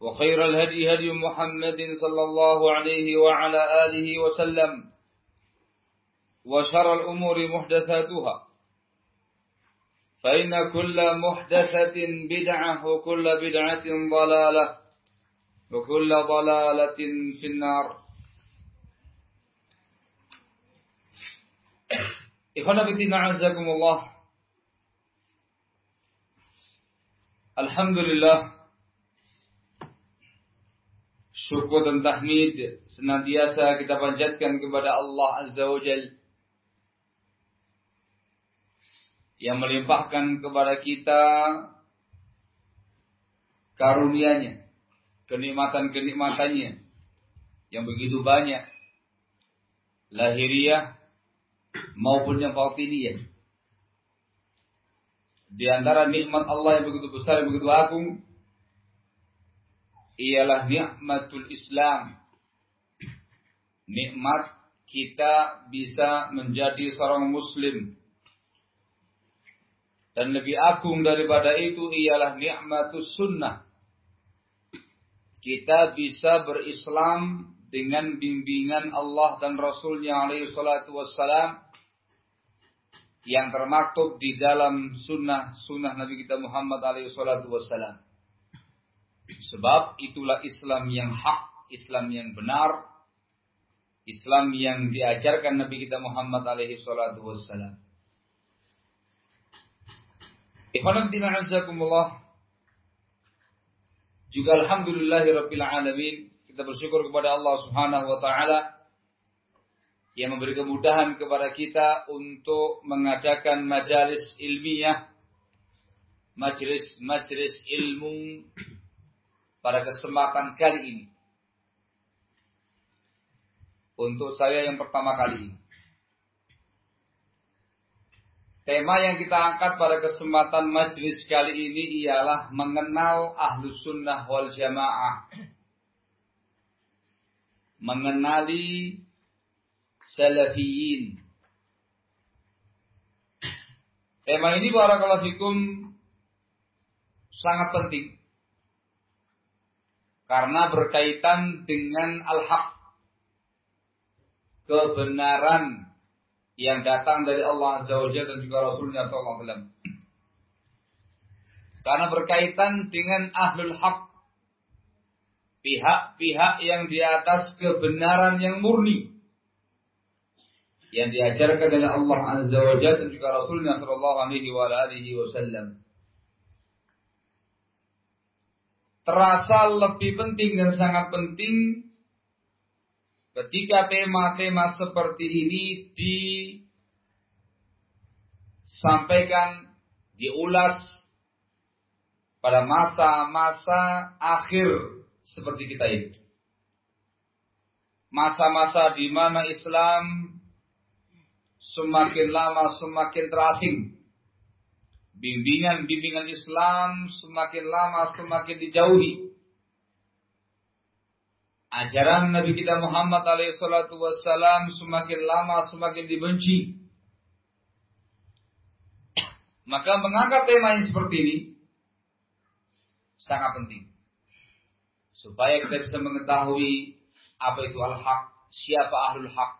وخير الهدي هدي محمد صلى الله عليه وعلى آله وسلم وشر الأمور محدثاتها. فإن كل محدثة بدعة وكل بدعة ضلالة وكل ضلالة في النار. إخوانا بتنا عزكم الله. الحمد لله. Syukur dan tahmid senantiasa kita panjatkan kepada Allah Azza wa Jal yang melimpahkan kepada kita karunia-Nya, kenikmatan-kenikmatannya yang begitu banyak lahiriah maupun yang batiniyah. Di antara nikmat Allah yang begitu besar, yang begitu agung, ialah nikmatul Islam. Nikmat kita bisa menjadi seorang muslim. Dan lebih agung daripada itu ialah nikmatus sunnah. Kita bisa berislam dengan bimbingan Allah dan Rasulnya alaihi salatu wassalam yang termaktub di dalam sunnah-sunnah Nabi kita Muhammad alaihi salatu wassalam. Sebab itulah Islam yang hak, Islam yang benar, Islam yang diajarkan Nabi kita Muhammad alaihi salatu wassalam. Juga alhamdulillahi rabbil alamin. Kita bersyukur kepada Allah subhanahu wa ta'ala yang memberi kemudahan kepada kita untuk mengadakan majalis ilmiah, majelis-majelis ilmu pada kesempatan kali ini. Untuk saya yang pertama kali ini. Tema yang kita angkat pada kesempatan majelis kali ini ialah mengenal ahlu sunnah wal jamaah. Mengenali salafiyin. Tema ini barakallahu fikum sangat penting karena berkaitan dengan al-haq kebenaran yang datang dari Allah Azza wa Jalla dan juga Rasulnya sallallahu alaihi wasallam. Karena berkaitan dengan ahlul haq pihak-pihak yang di atas kebenaran yang murni yang diajarkan oleh Allah Azza wa Jalla dan juga Rasulnya sallallahu alaihi wasallam. Terasa lebih penting dan sangat penting ketika tema-tema seperti ini disampaikan, diulas pada masa-masa akhir seperti kita ini. Masa-masa di mana Islam semakin lama semakin terasing. Bimbingan-bimbingan Islam semakin lama semakin dijauhi. Ajaran Nabi kita Muhammad alaihissalatu wassalam semakin lama semakin dibenci. Maka mengangkat tema yang seperti ini sangat penting. Supaya kita bisa mengetahui apa itu al-haq, siapa ahlul haq.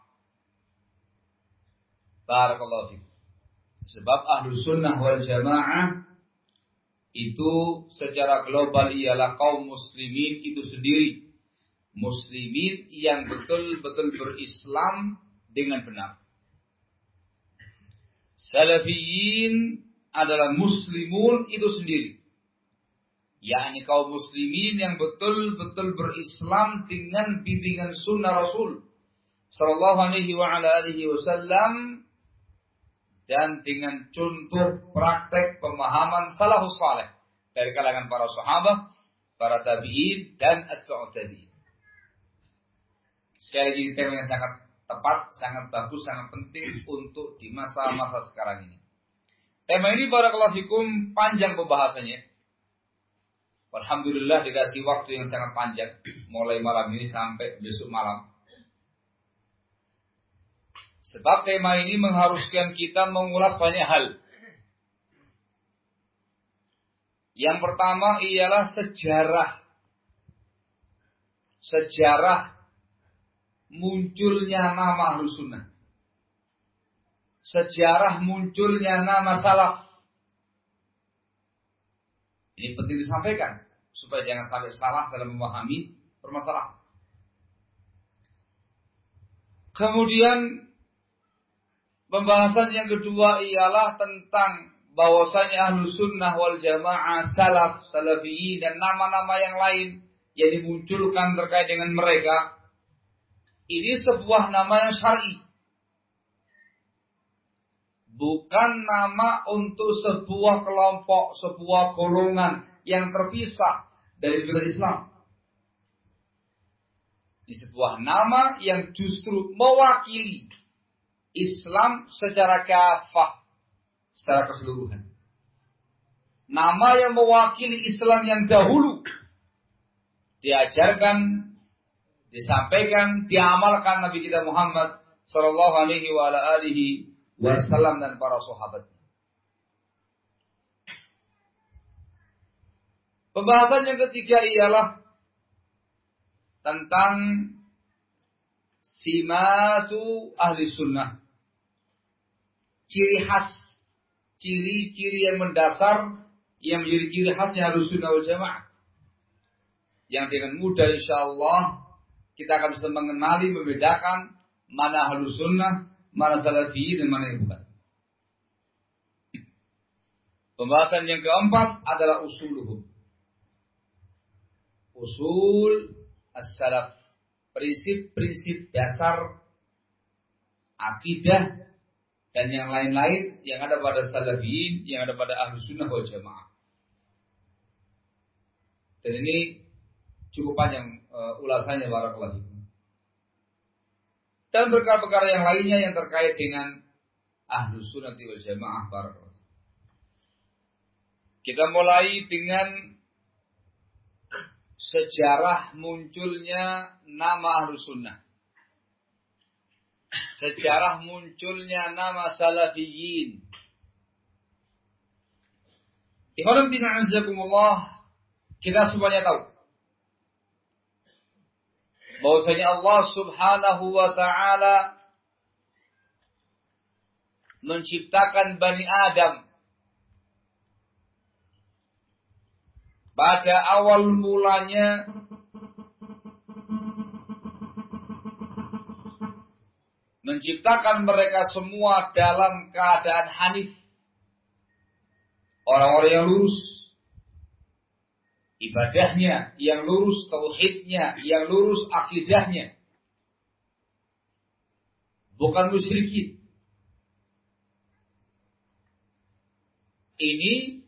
Barakallahu fikum. Sebab ahlu sunnah wal jamaah itu secara global ialah kaum muslimin itu sendiri. Muslimin yang betul-betul berislam dengan benar. Salafiyin adalah muslimun itu sendiri yakni kaum muslimin yang betul-betul berislam dengan bimbingan sunnah Rasul sallallahu alaihi wa ala alihi wasallam dan dengan contoh praktek pemahaman salafus saleh dari kalangan para sahabat, para tabi'in dan atba'ut tabi'in. Sekali lagi tema yang sangat tepat, sangat bagus, sangat penting untuk di masa-masa sekarang ini. Tema ini barakallahu fikum panjang pembahasannya. Alhamdulillah dikasih waktu yang sangat panjang mulai malam ini sampai besok malam. Sebab tema ini mengharuskan kita mengulas banyak hal. Yang pertama ialah sejarah. Sejarah munculnya nama Ahlus. Sejarah munculnya nama salaf. Ini penting disampaikan supaya jangan sampai salah dalam memahami permasalahan. Kemudian pembahasan yang kedua ialah tentang bahwasanya ahlu sunnah wal jamaah salaf, salafiyin dan nama-nama yang lain yang dimunculkan terkait dengan mereka. Ini sebuah nama yang syar'i bukan nama untuk sebuah kelompok, sebuah golongan yang terpisah dari wilayah Islam. Ini sebuah nama yang justru mewakili Islam secara kafah, secara keseluruhan. Nama yang mewakili Islam yang dahulu diajarkan, disampaikan, diamalkan Nabi kita Muhammad Sallallahu Alaihi Wasallam dan para sahabat. Pembahasan yang ketiga ialah tentang simatu ahli sunnah. Ciri khas, ciri-ciri yang mendasar yang menjadi ciri khasnya ahli sunnah wal jamaah. Yang dengan mudah insya Allah kita akan bisa mengenali, membedakan mana ahli sunnah, mana salafi dan mana yang bukan. Pembahasan yang keempat adalah usuluhum. Usul as-salaf. Prinsip-prinsip dasar akidah dan yang lain-lain yang ada pada salafiyin, yang ada pada ahlu sunnah wal jamaah. Dan ini cukup panjang uh, ulasannya barakallahu dan perkara-perkara yang lainnya yang terkait dengan ahlu sunnati wal jamaah barakallahu. Kita mulai dengan sejarah munculnya nama ahlu sunnah. Sejarah munculnya nama salafiyin. Ikhwan bin kita semuanya tahu bahwasanya Allah Subhanahu wa taala menciptakan Bani Adam pada awal mulanya menciptakan mereka semua dalam keadaan hanif orang-orang yang lurus ibadahnya, yang lurus tauhidnya, yang lurus akidahnya. bukan musyrikin. Ini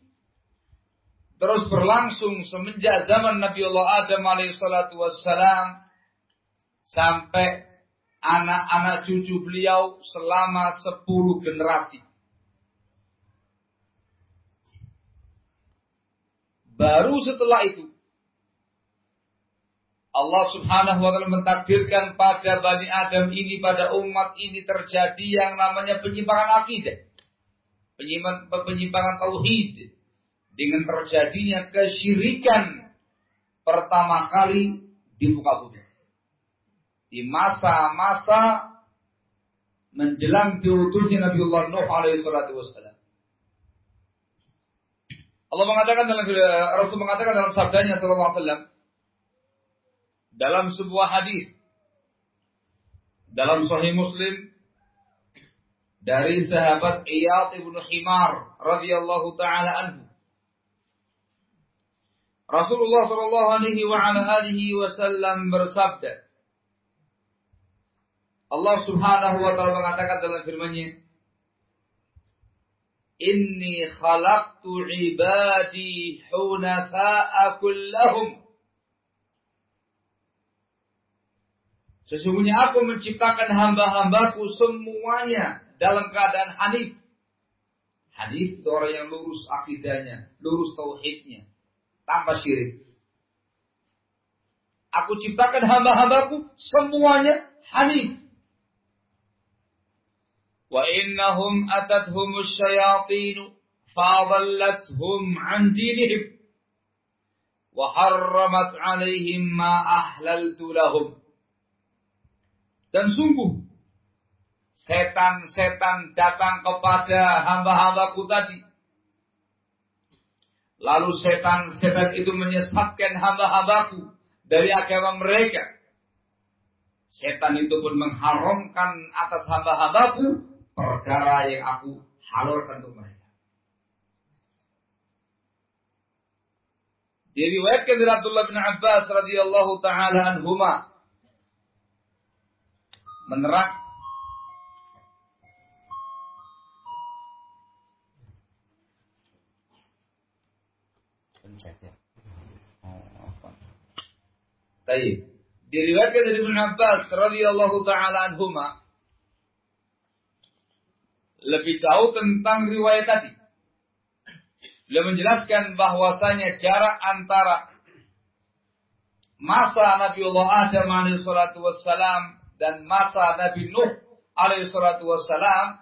terus berlangsung semenjak zaman Nabi Allah Adam alaihissalatu wassalam sampai anak-anak cucu beliau selama sepuluh generasi. Baru setelah itu Allah subhanahu wa ta'ala mentakdirkan pada Bani Adam ini, pada umat ini terjadi yang namanya penyimpangan akidah. Penyimpangan, penyimpangan tauhid. Dengan terjadinya kesyirikan pertama kali di muka bumi. Di masa-masa menjelang diutusnya Nabiullah Nuh alaihi salatu wassalam. Allah mengatakan dalam Rasul mengatakan dalam sabdanya sallallahu alaihi wasallam dalam sebuah hadis dalam Sahih Muslim dari sahabat Iyad ibnu Himar radhiyallahu taala anhu. Rasulullah sallallahu alaihi wasallam bersabda Allah Subhanahu wa taala mengatakan dalam firman-Nya Inni khalaqtu ibadi hunafa'a kullahum Sesungguhnya aku menciptakan hamba-hambaku semuanya dalam keadaan hanif. Hanif itu orang yang lurus akidahnya, lurus tauhidnya, tanpa syirik. Aku ciptakan hamba-hambaku semuanya hanif. Wa innahum atathum syayatin fadallathum an dinihim wa harramat alaihim ma ahlaltu lahum dan sungguh setan-setan datang kepada hamba-hambaku tadi. Lalu setan-setan itu menyesatkan hamba-hambaku dari agama mereka. Setan itu pun mengharamkan atas hamba-hambaku perkara yang aku halalkan untuk mereka. Diriwayatkan dari Abdullah bin Abbas radhiyallahu taala anhuma menerang Baik. Diriwayatkan dari Ibnu Abbas radhiyallahu taala anhuma lebih jauh tentang riwayat tadi. Beliau menjelaskan bahwasanya jarak antara masa Nabiullah Adam alaihi salatu wassalam dan masa Nabi Nuh alaihi salatu wassalam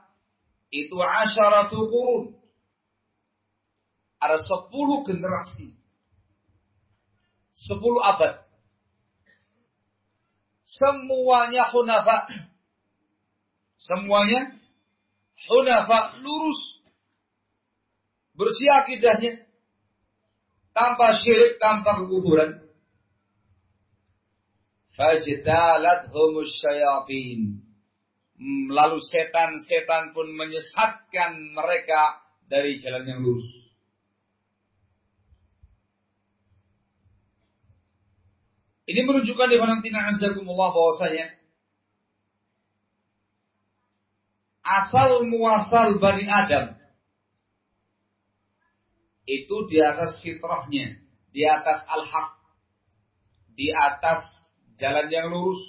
itu asyaratu qurun. Ada sepuluh generasi. Sepuluh abad. Semuanya hunafa. Semuanya hunafa lurus. Bersih akidahnya. Tanpa syirik, tanpa kekuburan humus syayatin. Lalu setan-setan pun menyesatkan mereka dari jalan yang lurus. Ini menunjukkan di mana tina azakumullah bahwasanya asal muasal Bani Adam itu di atas fitrahnya, di atas al-haq, di atas jalan yang lurus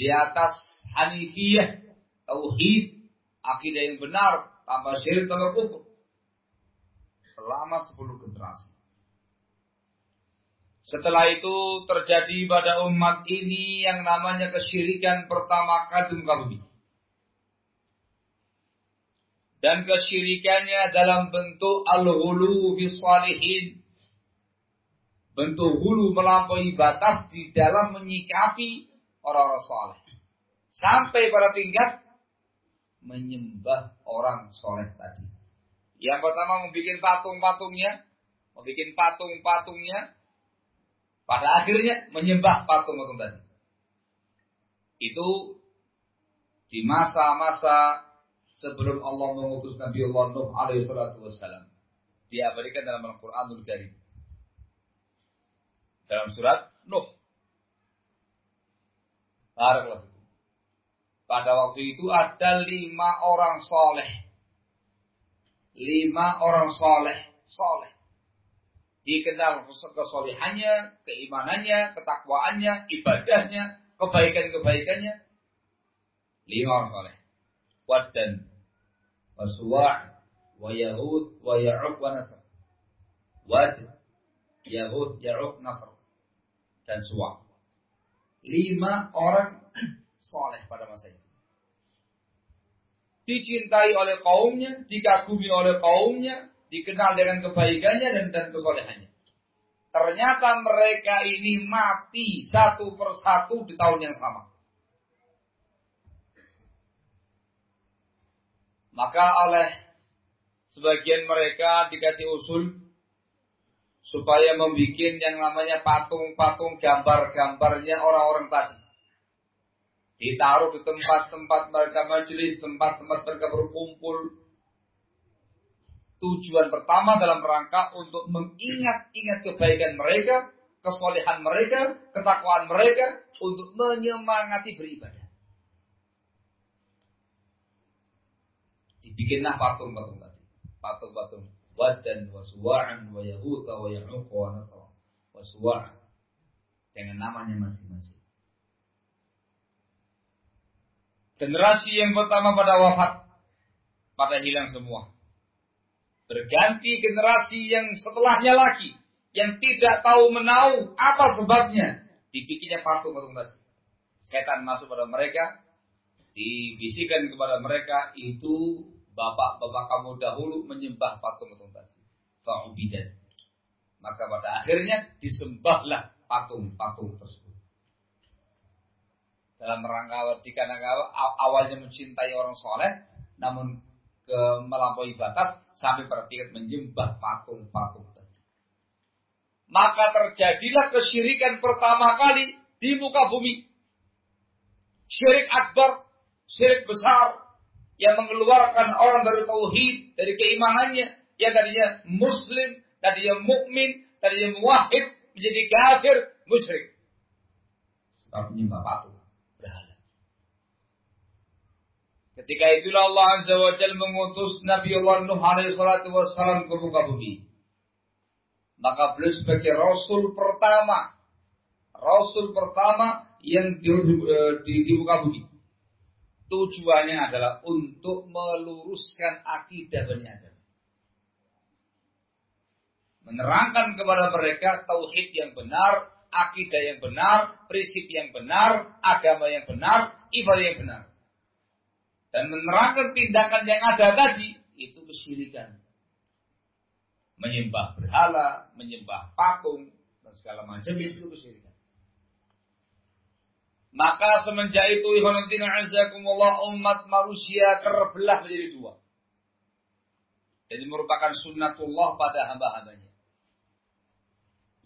di atas hanifiyah, tauhid, akidah yang benar, tanpa syirik tanpa kufur. Selama 10 generasi. Setelah itu terjadi pada umat ini yang namanya kesyirikan pertama kali bumi. Dan kesyirikannya dalam bentuk al-hulu bisalihin bentuk hulu melampaui batas di dalam menyikapi orang-orang soleh. Sampai pada tingkat menyembah orang soleh tadi. Yang pertama membuat patung-patungnya, membuat patung-patungnya, pada akhirnya menyembah patung-patung tadi. Itu di masa-masa sebelum Allah mengutus Nabi Allah Nuh alaihi salatu wassalam. Diabadikan dalam Al-Quranul Karim dalam surat Nuh. Barakallahu pada waktu itu ada lima orang soleh. Lima orang soleh. Soleh. Dikenal kesolehannya, keimanannya, ketakwaannya, ibadahnya, kebaikan-kebaikannya. Lima orang soleh. Wadan, wasuwa' wa yahud, wa nasr. Wad, yahud, ya'ub, nasr. Dan suwa' lima orang soleh pada masa itu. Dicintai oleh kaumnya, dikagumi oleh kaumnya, dikenal dengan kebaikannya dan, dan kesolehannya. Ternyata mereka ini mati satu persatu di tahun yang sama. Maka oleh sebagian mereka dikasih usul supaya membuat yang namanya patung-patung gambar-gambarnya orang-orang tadi. Ditaruh di tempat-tempat mereka majelis, tempat-tempat mereka berkumpul. Tujuan pertama dalam rangka untuk mengingat-ingat kebaikan mereka, kesolehan mereka, ketakwaan mereka, untuk menyemangati beribadah. Dibikinlah patung-patung tadi. Patung-patung wadan wa suwa'an wa yahuta wa ya'uq wa nasra wa suwa'an dengan namanya masing-masing. Generasi yang pertama pada wafat, pada hilang semua. Berganti generasi yang setelahnya lagi, yang tidak tahu menau apa sebabnya, dibikinnya patung-patung tadi. Setan masuk pada mereka, dibisikan kepada mereka, itu bapak-bapak kamu dahulu menyembah patung-patung tadi. Fa'ubidan. Maka pada akhirnya disembahlah patung-patung tersebut. Dalam rangka dikarenakan awalnya mencintai orang soleh, namun ke melampaui batas sampai tingkat menyembah patung-patung. Maka terjadilah kesyirikan pertama kali di muka bumi. Syirik akbar, syirik besar, yang mengeluarkan orang dari tauhid, dari keimanannya, yang tadinya muslim, tadinya mukmin, tadinya muwahhid, menjadi kafir, musyrik. Sebab menyembah patung, berhala. Ketika itulah Allah Azza wa Jalla mengutus Nabi Allah Nuh alaihi salatu wassalam ke muka bumi. Maka beliau sebagai Rasul pertama, Rasul pertama yang di, di, di muka bumi Tujuannya adalah untuk meluruskan akidah Bani Adam. Menerangkan kepada mereka tauhid yang benar, akidah yang benar, prinsip yang benar, agama yang benar, ibadah yang benar. Dan menerangkan tindakan yang ada tadi, itu kesyirikan. Menyembah berhala, menyembah patung, dan segala macam itu kesyirikan. Maka semenjak itu Ikhwanuddin Azakumullah umat manusia terbelah menjadi dua. Jadi merupakan sunnatullah pada hamba-hambanya.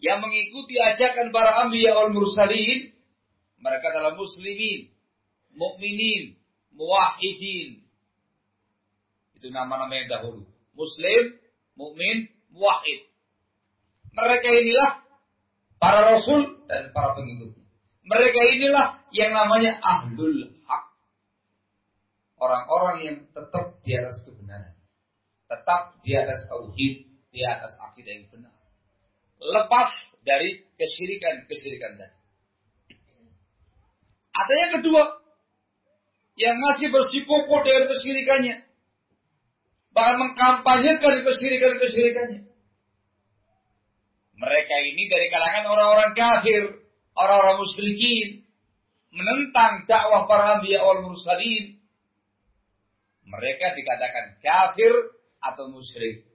Yang mengikuti ajakan para anbiya wal mursalin, mereka adalah muslimin, mukminin, muwahhidin. Itu nama-nama yang dahulu. Muslim, mukmin, muwahhid. Mereka inilah para rasul dan para pengikutnya. Mereka inilah yang namanya ahlul hak. Orang-orang yang tetap di atas kebenaran. Tetap di atas tauhid, di atas akidah yang benar. Lepas dari kesyirikan-kesyirikan tadi. Ada yang kedua, yang masih bersikupu dengan kesyirikannya. Bahkan mengkampanyekan kesyirikan-kesyirikannya. Mereka ini dari kalangan orang-orang kafir orang-orang musyrikin menentang dakwah para anbiya wal mursalin mereka dikatakan kafir atau musyrik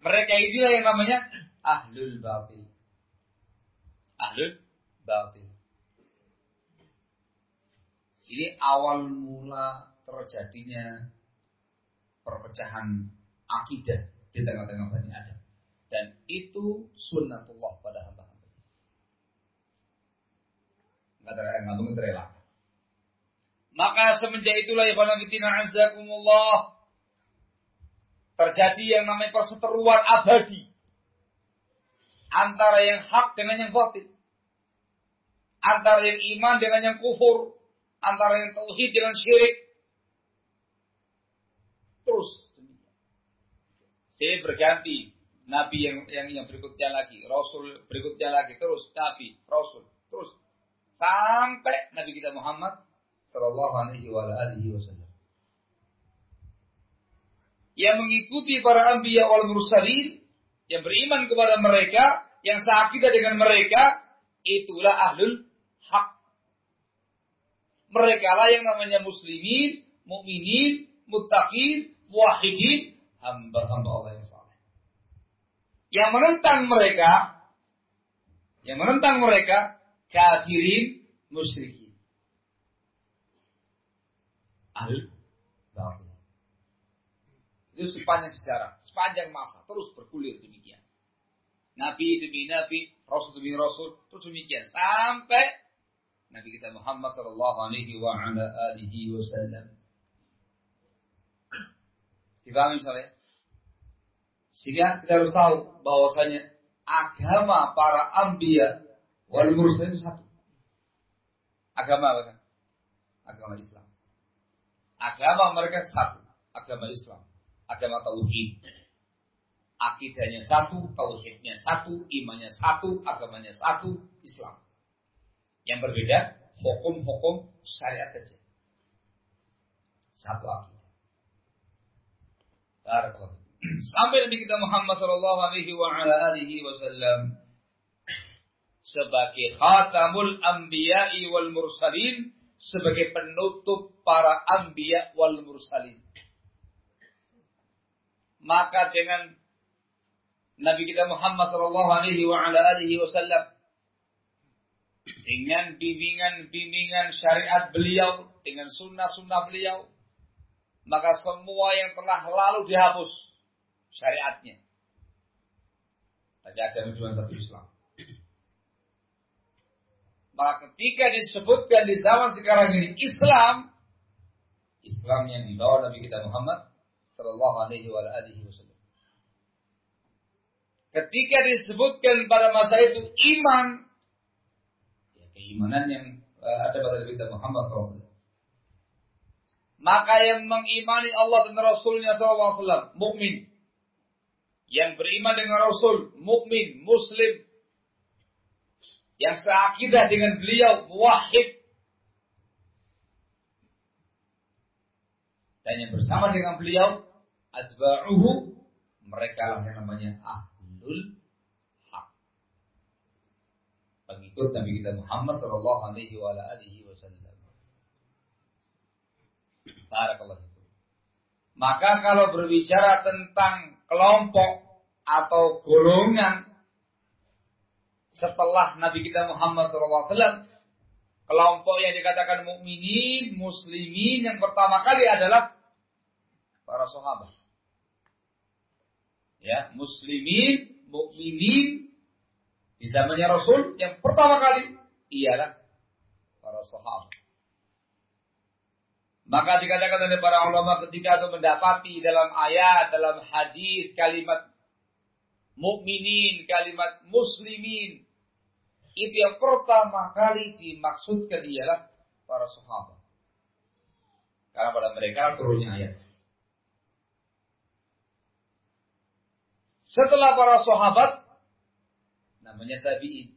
mereka inilah yang namanya ahlul batil ahlul batil ini awal mula terjadinya perpecahan akidah di tengah-tengah Bani Adam. Dan itu sunnatullah pada hamba nggak nggak mungkin terelak. Maka semenjak itulah ya Banabitina azakumullah terjadi yang namanya perseteruan abadi antara yang hak dengan yang batil, antara yang iman dengan yang kufur, antara yang tauhid dengan syirik. Terus saya berganti nabi yang yang yang berikutnya lagi, rasul berikutnya lagi, terus nabi, rasul, terus sampai nabi kita Muhammad sallallahu alaihi wasallam. Yang mengikuti para anbiya wal mursalin yang beriman kepada mereka, yang seakidah dengan mereka, itulah ahlul hak. Mereka lah yang namanya muslimin, mukminin, muttaqin, muwahhidin, hamba-hamba Allah yang saleh. Yang menentang mereka, yang menentang mereka, kafirin, musyrikin. Ahlul batil. Itu sepanjang sejarah, sepanjang masa, terus bergulir demikian. Nabi demi Nabi, Rasul demi Rasul, terus demikian sampai Nabi kita Muhammad Sallallahu Alaihi wa ala alihi Wasallam. Dipahami misalnya? Sehingga kita harus tahu bahwasanya agama para ambia wal itu satu. Agama apa kan? Agama Islam. Agama mereka satu, agama Islam, agama tauhid akidahnya satu, tauhidnya satu, imannya satu, agamanya satu, Islam. Yang berbeda, hukum-hukum syariat saja. Satu akidah. Sampai Nabi kita Muhammad sallallahu alaihi wa ala alihi wasallam sebagai khatamul anbiya'i wal mursalin sebagai penutup para anbiya wal mursalin. Maka dengan Nabi kita Muhammad sallallahu alaihi wa ala alihi wasallam dengan bimbingan-bimbingan syariat beliau, dengan sunnah-sunnah beliau, maka semua yang telah lalu dihapus syariatnya. Tapi ada cuma satu Islam. Maka ketika disebutkan di zaman sekarang ini Islam, Islam yang dibawa Nabi kita Muhammad Sallallahu Alaihi Wasallam. Ketika disebutkan pada masa itu iman, keimanan yang uh, ada pada Nabi Muhammad SAW. Maka yang mengimani Allah dan Rasulnya SAW, mukmin. Yang beriman dengan Rasul, mukmin, Muslim. Yang seakidah dengan beliau, muwahhid. Dan yang bersama dengan beliau, azba'uhu, mereka yang namanya ah ahlul hak. Pengikut Nabi kita Muhammad sallallahu alaihi wasallam. Maka kalau berbicara tentang kelompok atau golongan setelah Nabi kita Muhammad SAW, kelompok yang dikatakan mukminin, muslimin yang pertama kali adalah para sahabat. Ya, muslimin, mukminin di zamannya Rasul yang pertama kali ialah para sahabat. Maka dikatakan oleh para ulama ketika itu mendapati dalam ayat, dalam hadis kalimat mukminin, kalimat muslimin itu yang pertama kali dimaksudkan ialah para sahabat. Karena pada mereka turunnya ayat. Setelah para sahabat, namanya tabi'in.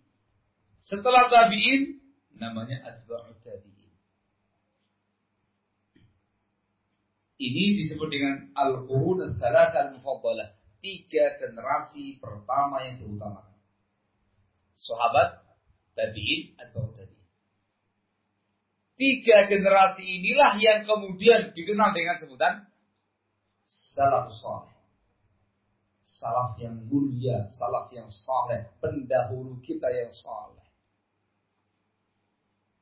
Setelah tabi'in, namanya atba'u tabi'in. Ini disebut dengan al-qurun al-thalath al-mufaddalah. Tiga generasi pertama yang diutamakan. Sahabat, tabi'in, atba'u tabi'in. Tiga generasi inilah yang kemudian dikenal dengan sebutan salafus salih salaf yang mulia, salaf yang saleh, pendahulu kita yang saleh.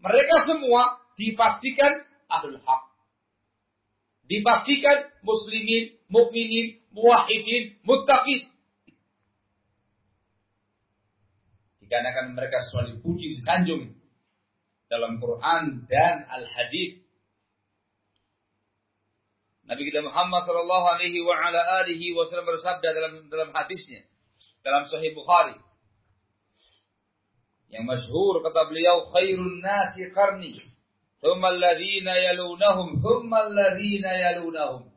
Mereka semua dipastikan ahlul haq. Dipastikan muslimin, mukminin, muwahhidin, muttaqin. Dikarenakan mereka semua dipuji, disanjung dalam Quran dan Al-Hadis Nabi kita Muhammad Shallallahu Alaihi wa ala alihi Wasallam bersabda dalam dalam hadisnya dalam Sahih Bukhari yang masyhur kata beliau khairun nasi karni thumma alladhina yalunahum, thumma alladhina yalunahum.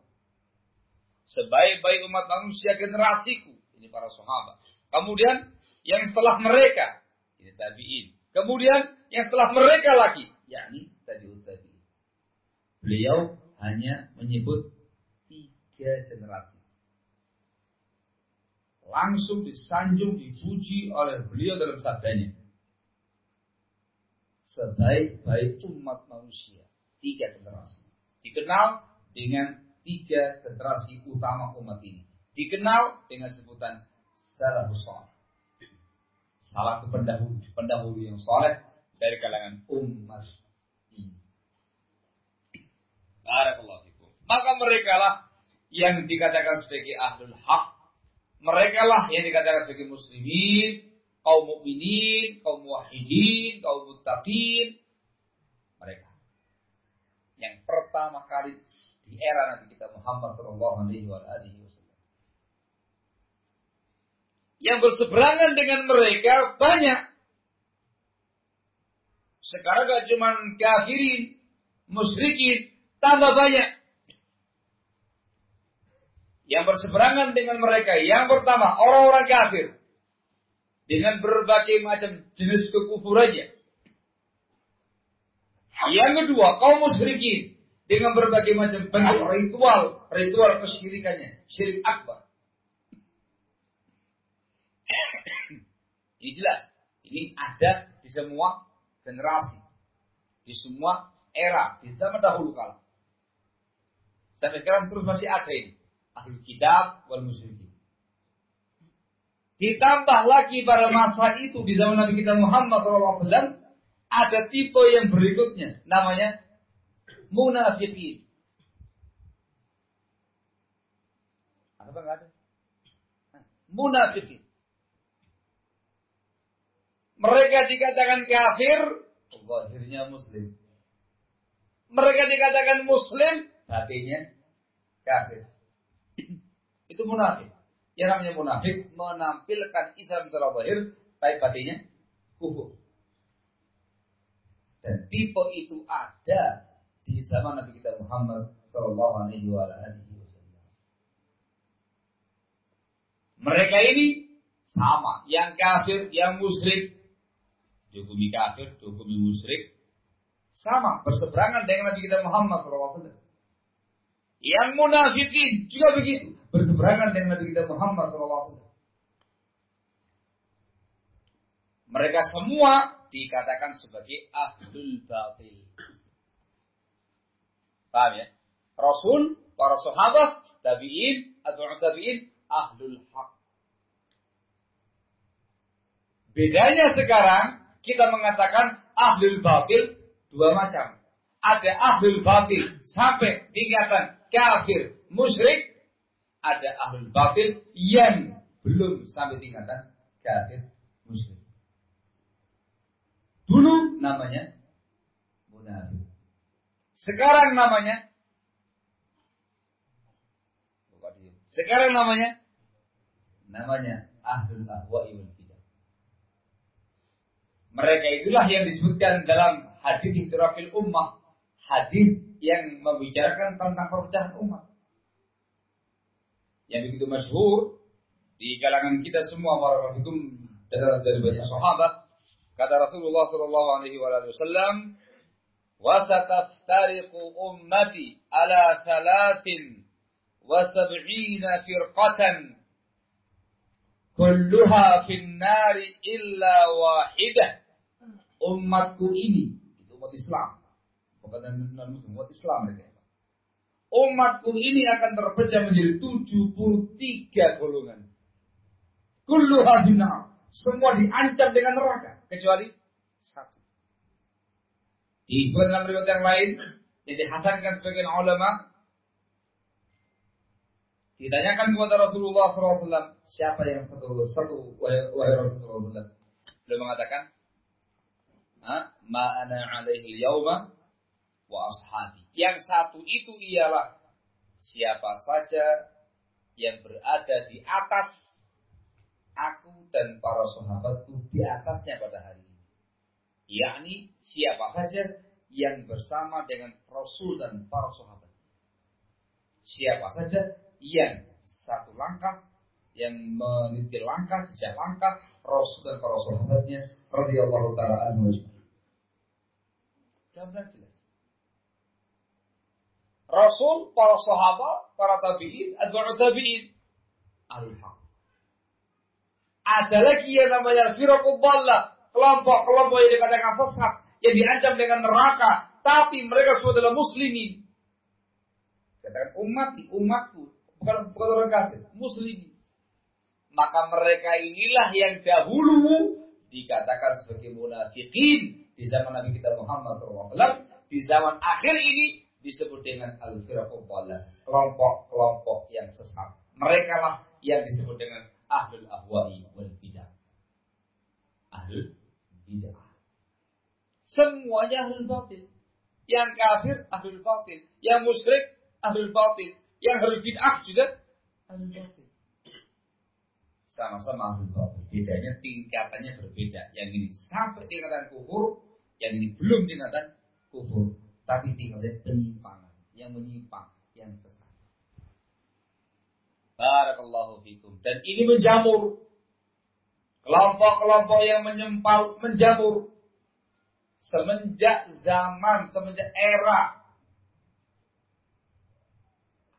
Sebaik-baik umat manusia generasiku, ini para sahabat. Kemudian yang setelah mereka, ini tabi'in. Kemudian yang setelah mereka lagi, yakni tabi'ut tabi'in. Beliau hanya menyebut tiga generasi. Langsung disanjung, dipuji oleh beliau dalam sabdanya sebaik-baik umat manusia. Tiga generasi. Dikenal dengan tiga generasi utama umat ini. Dikenal dengan sebutan salafus salih. Salah pendahulu, pendahulu yang soleh dari kalangan umat ini. Barakallahu fikum. Maka mereka lah yang dikatakan sebagai ahlul haq. Mereka lah yang dikatakan sebagai muslimin kaum mukminin, kaum muwahhidin, kaum muttaqin. Mereka yang pertama kali di era Nabi kita Muhammad sallallahu alaihi wasallam. Yang berseberangan dengan mereka banyak. Sekarang gak cuma kafirin, musyrikin, tambah banyak. Yang berseberangan dengan mereka, yang pertama orang-orang kafir dengan berbagai macam jenis kekufurannya. Yang kedua, kaum musyrikin dengan berbagai macam bentuk ritual, ritual kesyirikannya, syirik akbar. Ini jelas, ini ada di semua generasi, di semua era, di zaman dahulu kala. Sampai sekarang terus masih ada ini, ahli kitab wal musyrikin. Ditambah lagi pada masa itu di zaman Nabi kita Muhammad SAW ada tipe yang berikutnya namanya munafikin. Apa enggak ada? Munafikin. Mereka dikatakan kafir, akhirnya muslim. Mereka dikatakan muslim, hatinya kafir. Itu munafik. Yang namanya munafik menampilkan Islam secara zahir, tapi batinnya kufur. Dan tipe itu ada di zaman Nabi kita Muhammad Sallallahu Alaihi Wasallam. Mereka ini sama, yang kafir, yang musyrik, dihukumi kafir, dihukumi musyrik, sama berseberangan dengan Nabi kita Muhammad SAW. Yang munafikin juga begitu berseberangan dengan Nabi kita Muhammad SAW. Mereka semua dikatakan sebagai ahlul batil. Paham ya? Rasul, para sahabat, tabi'in, atau tabi'in, ahlul haq. Bedanya sekarang, kita mengatakan ahlul batil dua macam. Ada ahlul batil sampai tingkatan kafir, musyrik, ada ahlul batil yang belum sampai tingkatan kafir muslim. Dulu namanya munafik. Sekarang namanya Sekarang namanya namanya ahlul ahwa'i wal bidah. Mereka itulah yang disebutkan dalam hadis istirafil ummah, hadis yang membicarakan tentang perpecahan umat. Yang begitu masyhur di kalangan kita semua para itu dari banyak sahabat kata Rasulullah sallallahu alaihi wasallam wa sataftariqu ummati ala wa sab'ina firqatan kulluha fin nari illa wahidah. Umatku ini itu umat Islam bukan muslim umat Islam mereka umatku ini akan terpecah menjadi 73 golongan. Kullu hadina. Semua diancam dengan neraka. Kecuali satu. Di dalam riwayat yang lain, yang dihasankan sebagian ulama, ditanyakan kepada Rasulullah SAW, siapa yang satu, satu wahai Rasulullah SAW. Beliau mengatakan, Ma ana alaihi yauma wa ashabi. Yang satu itu ialah siapa saja yang berada di atas aku dan para sahabatku di atasnya pada hari ini. Yakni siapa saja yang bersama dengan Rasul dan para sahabat. Siapa saja yang satu langkah yang meniti langkah, jejak langkah Rasul dan para sahabatnya radhiyallahu taala anhu Gambar. Rasul, para sahabat, para tabi'in, atba'u tabi'in. Al-haq. Ada lagi yang namanya firaqul kelompok-kelompok yang dikatakan sesat, yang diancam dengan neraka, tapi mereka semua adalah muslimin. Katakan umat, umatku, bukan bukan orang kafir, muslimin maka mereka inilah yang dahulu dikatakan sebagai munafikin di zaman Nabi kita Muhammad SAW. Di zaman akhir ini disebut dengan al-firaqul kelompok-kelompok yang sesat. Mereka lah yang disebut dengan ahlul ahwa'i wal bidah. Ahlul bidah. Semuanya ahlul batil. Yang kafir ahlul batil, yang musyrik ahlul batil, yang ahlul bid'ah juga ahlul batil sama-sama ahlul batil. Bedanya tingkatannya berbeda. Yang ini sampai tingkatan kufur, yang ini belum tingkatan kufur. Tapi tingkatnya penyimpangan. Yang menyimpang, yang sesat. Barakallahu fikum. Dan ini menjamur. Kelompok-kelompok yang menyempal, menjamur. Semenjak zaman, semenjak era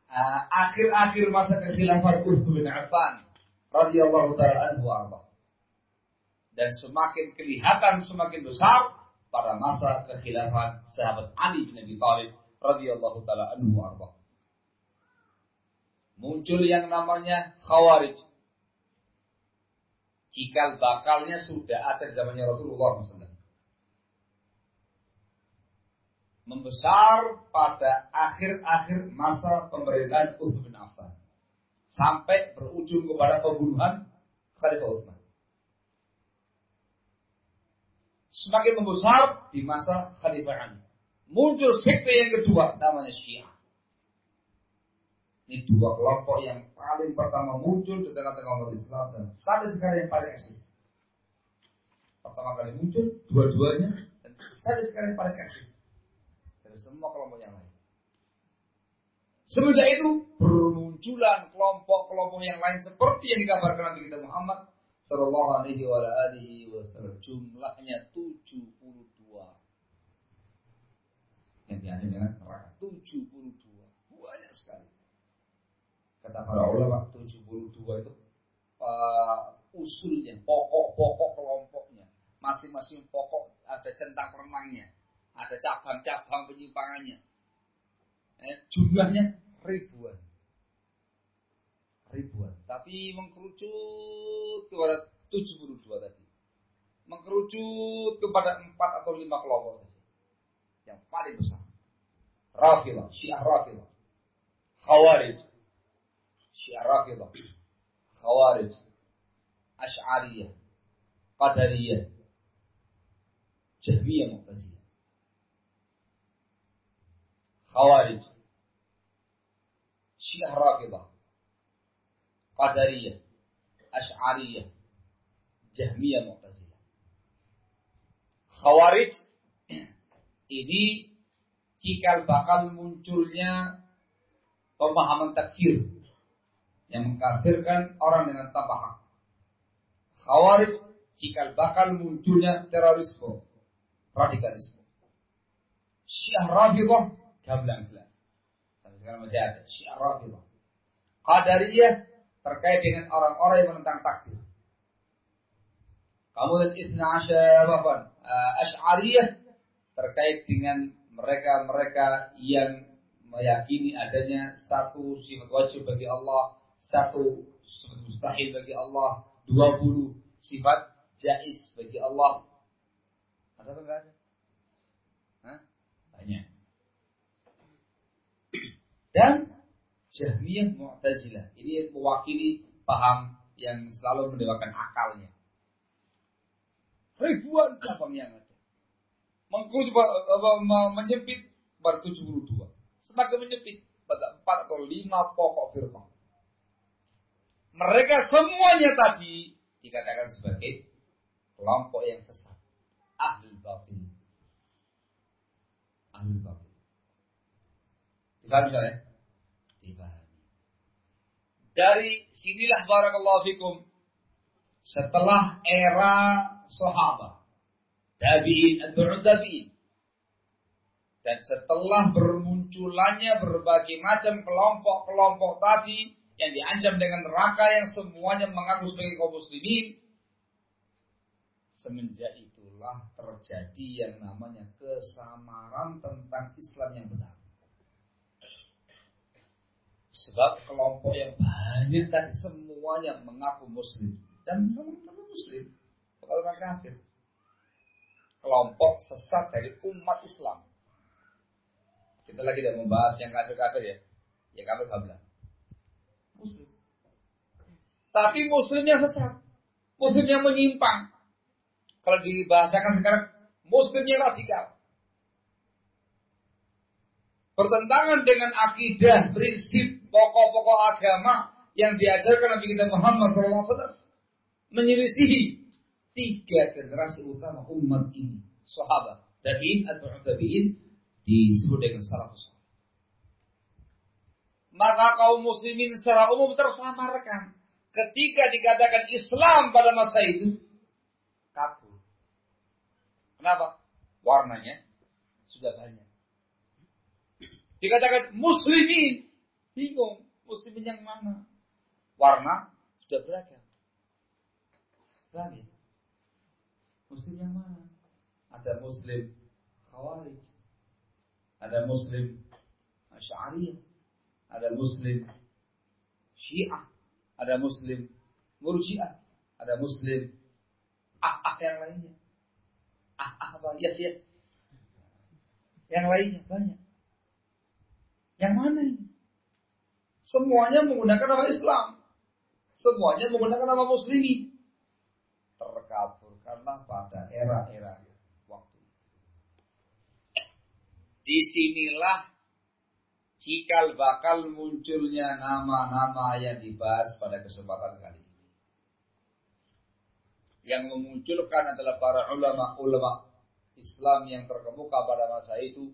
ah, akhir-akhir masa kekhilafan Utsman bin Affan radhiyallahu taala anhu. Dan semakin kelihatan semakin besar pada masa kekhilafan sahabat Ali bin Abi Thalib radhiyallahu taala anhu arba. Muncul yang namanya Khawarij. Cikal bakalnya sudah ada zamannya Rasulullah SAW. Membesar pada akhir-akhir masa pemerintahan Uthman bin Affan sampai berujung kepada pembunuhan Khalifah Utsman. Semakin membesar di masa Khalifah Ali. Muncul sekte yang kedua namanya Syiah. Ini dua kelompok yang paling pertama muncul di tengah-tengah umat Islam dan sampai sekarang yang paling eksis. Pertama kali muncul dua-duanya dan sampai sekarang yang paling eksis dari semua kelompok yang lain. Semenjak itu bermunculan kelompok-kelompok yang lain seperti yang dikabarkan Nabi kita Muhammad Shallallahu Alaihi Wasallam. Jumlahnya 72 yang diancam dengan neraka 72 banyak sekali. Kata para ulama 72 itu uh, usulnya, pokok-pokok kelompoknya, masing-masing pokok ada centang perenangnya, ada cabang-cabang penyimpangannya eh, jumlahnya ribuan. Ribuan. Tapi mengkerucut kepada 72 tadi. Mengkerucut kepada 4 atau 5 kelompok saja. Yang paling besar. Rafilah, Syiah Rafilah. Khawarij. Syiah Rafilah. Khawarij. Ash'ariyah. Qadariyah. Jahmiyah Mu'taziyah. Khawarij, Syiah Rafidah, Qadariyah, Ash'ariyah, Jahmiyah Mu'tazilah. Khawarij ini cikal bakal munculnya pemahaman takfir yang mengkafirkan orang dengan tabahak. Khawarij cikal bakal munculnya terorisme, radikalisme. Syiah Rafidah gamblang jelas. Sekarang masih ada. Syiah Rafidah. Qadariyah terkait dengan orang-orang yang menentang takdir. Kemudian Isna Asyarafan. Uh, Ash'ariyah terkait dengan mereka-mereka yang meyakini adanya satu sifat wajib bagi Allah, satu sifat mustahil bagi Allah, dua puluh sifat jais bagi Allah. Ada apa enggak ada? Hah? Banyak dan Jahmiyah Mu'tazilah. Ini mewakili paham yang selalu mendewakan akalnya. Ribuan cabang yang ada. Mengkutu, menyempit pada 72. Semakin menyempit pada 4 atau 5 pokok firman. Mereka semuanya tadi dikatakan sebagai kelompok yang sesat. Ahlul batin. ahlul batil. Dipahami ya? Dari sinilah barakallahu fikum. Setelah era sahabat. Tabi'in atba'ut tabi'in. Dan setelah bermunculannya berbagai macam kelompok-kelompok tadi yang diancam dengan neraka yang semuanya mengaku sebagai kaum muslimin, semenjak itulah terjadi yang namanya kesamaran tentang Islam yang benar. Sebab kelompok yang banyak tadi semuanya mengaku muslim dan non muslim, kalau orang kafir. Kelompok sesat dari umat Islam. Kita lagi tidak membahas yang kafir-kafir ya. Ya kafir kablah. Muslim. Tapi muslimnya sesat. Muslimnya menyimpang. Kalau dibahasakan sekarang, muslimnya radikal. Bertentangan dengan akidah, prinsip, pokok-pokok agama yang diajarkan Nabi kita Muhammad SAW. Menyelisihi tiga generasi utama umat ini. Sahabat, tabi'in atau tabi'in disebut dengan salafus maka kaum muslimin secara umum tersamarkan. Ketika dikatakan Islam pada masa itu, kabur. Kenapa? Warnanya sudah banyak. Dikatakan muslimin, bingung. Muslimin yang mana? Warna sudah beragam. Beragam. Muslim yang mana? Ada muslim khawarij. Ada muslim asy'ariyah ada muslim syiah, ada muslim murjiah, ada muslim ah ah yang lainnya. Ah ah apa ya ya. Yang lainnya banyak. Yang mana ini? Semuanya menggunakan nama Islam. Semuanya menggunakan nama Muslimi. Terkabur karena pada era-era waktu. Di sinilah cikal bakal munculnya nama-nama yang dibahas pada kesempatan kali ini. Yang memunculkan adalah para ulama-ulama Islam yang terkemuka pada masa itu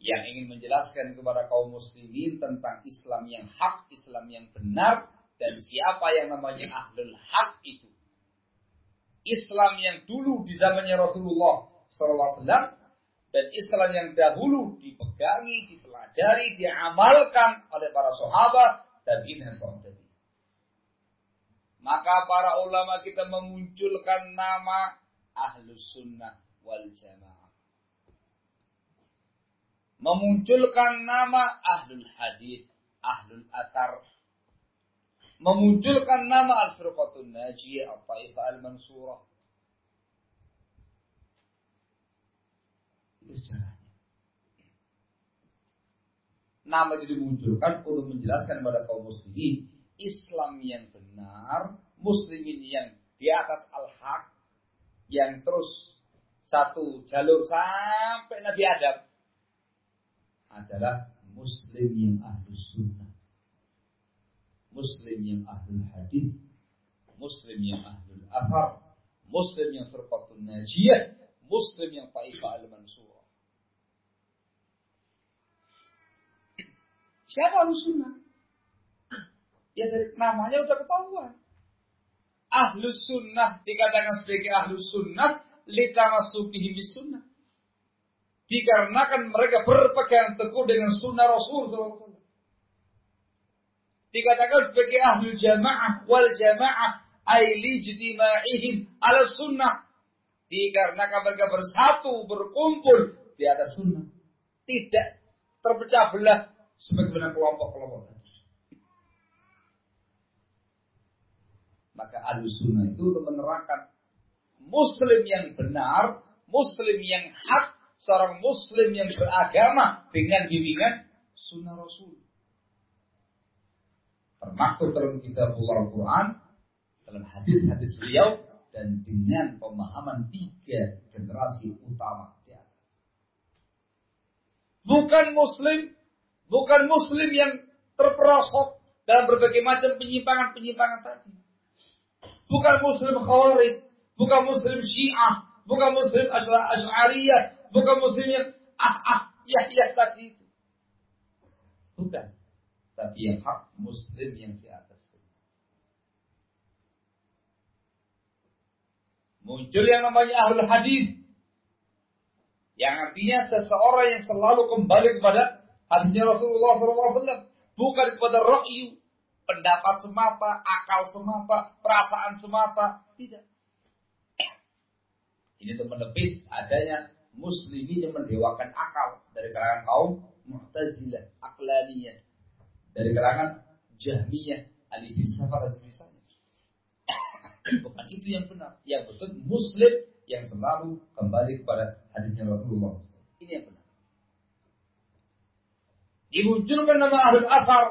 yang ingin menjelaskan kepada kaum muslimin tentang Islam yang hak, Islam yang benar dan siapa yang namanya ahlul hak itu. Islam yang dulu di zamannya Rasulullah SAW dan Islam yang dahulu dipegangi, dipelajari, diamalkan oleh para sahabat dan ini. Maka para ulama kita memunculkan nama Ahlus Sunnah wal Jamaah. Memunculkan nama Ahlul Hadis, Ahlul Atar. Memunculkan nama Al-Firqatun Najiyah, Al-Taifah Al-Mansurah. Nama itu dimunculkan untuk menjelaskan kepada kaum muslimin Islam yang benar, muslimin yang di atas al-haq, yang terus satu jalur sampai Nabi Adam adalah muslim yang ahlu sunnah. Muslim yang ahlu hadis, muslim yang ahlu athar, muslim yang firqatun najiyah, muslim yang taifah al-mansur. Siapa ahlu sunnah? Ya dari namanya udah ketahuan. Ahlu sunnah dikatakan sebagai ahlu sunnah litamasukihim bis sunnah. Dikarenakan mereka berpegang teguh dengan sunnah Rasul. Dikatakan sebagai ahlu jamaah wal jamaah aili jtima'ihim ala sunnah. Dikarenakan mereka bersatu, berkumpul di atas sunnah. Tidak terpecah belah sebagaimana kelompok-kelompok. Maka ahlu sunnah itu untuk menerangkan muslim yang benar, muslim yang hak, seorang muslim yang beragama dengan bimbingan sunnah Rasul. Termaktub dalam kitab Al-Quran, dalam hadis-hadis beliau, dan dengan pemahaman tiga generasi utama di atas. Bukan muslim Bukan muslim yang terperosok dalam berbagai macam penyimpangan-penyimpangan tadi. Bukan muslim khawarij, bukan muslim syiah, bukan muslim asy'ariyah, bukan muslim yang ah ah ya ya tadi itu. Bukan. Tapi yang hak muslim yang di atas. Muncul yang namanya ahlul hadis. Yang artinya seseorang yang selalu kembali kepada hadisnya Rasulullah SAW. Bukan kepada ra'yu, pendapat semata, akal semata, perasaan semata. Tidak. Ini untuk menepis adanya muslimin yang mendewakan akal dari kalangan kaum Mu'tazilah, Aklaniyah, dari kalangan Jahmiyah, Ali bin Safar dan. Bukan itu yang benar. Yang betul muslim yang selalu kembali kepada hadisnya Rasulullah. Ini yang benar. Dimunculkan nama Ahlul Asar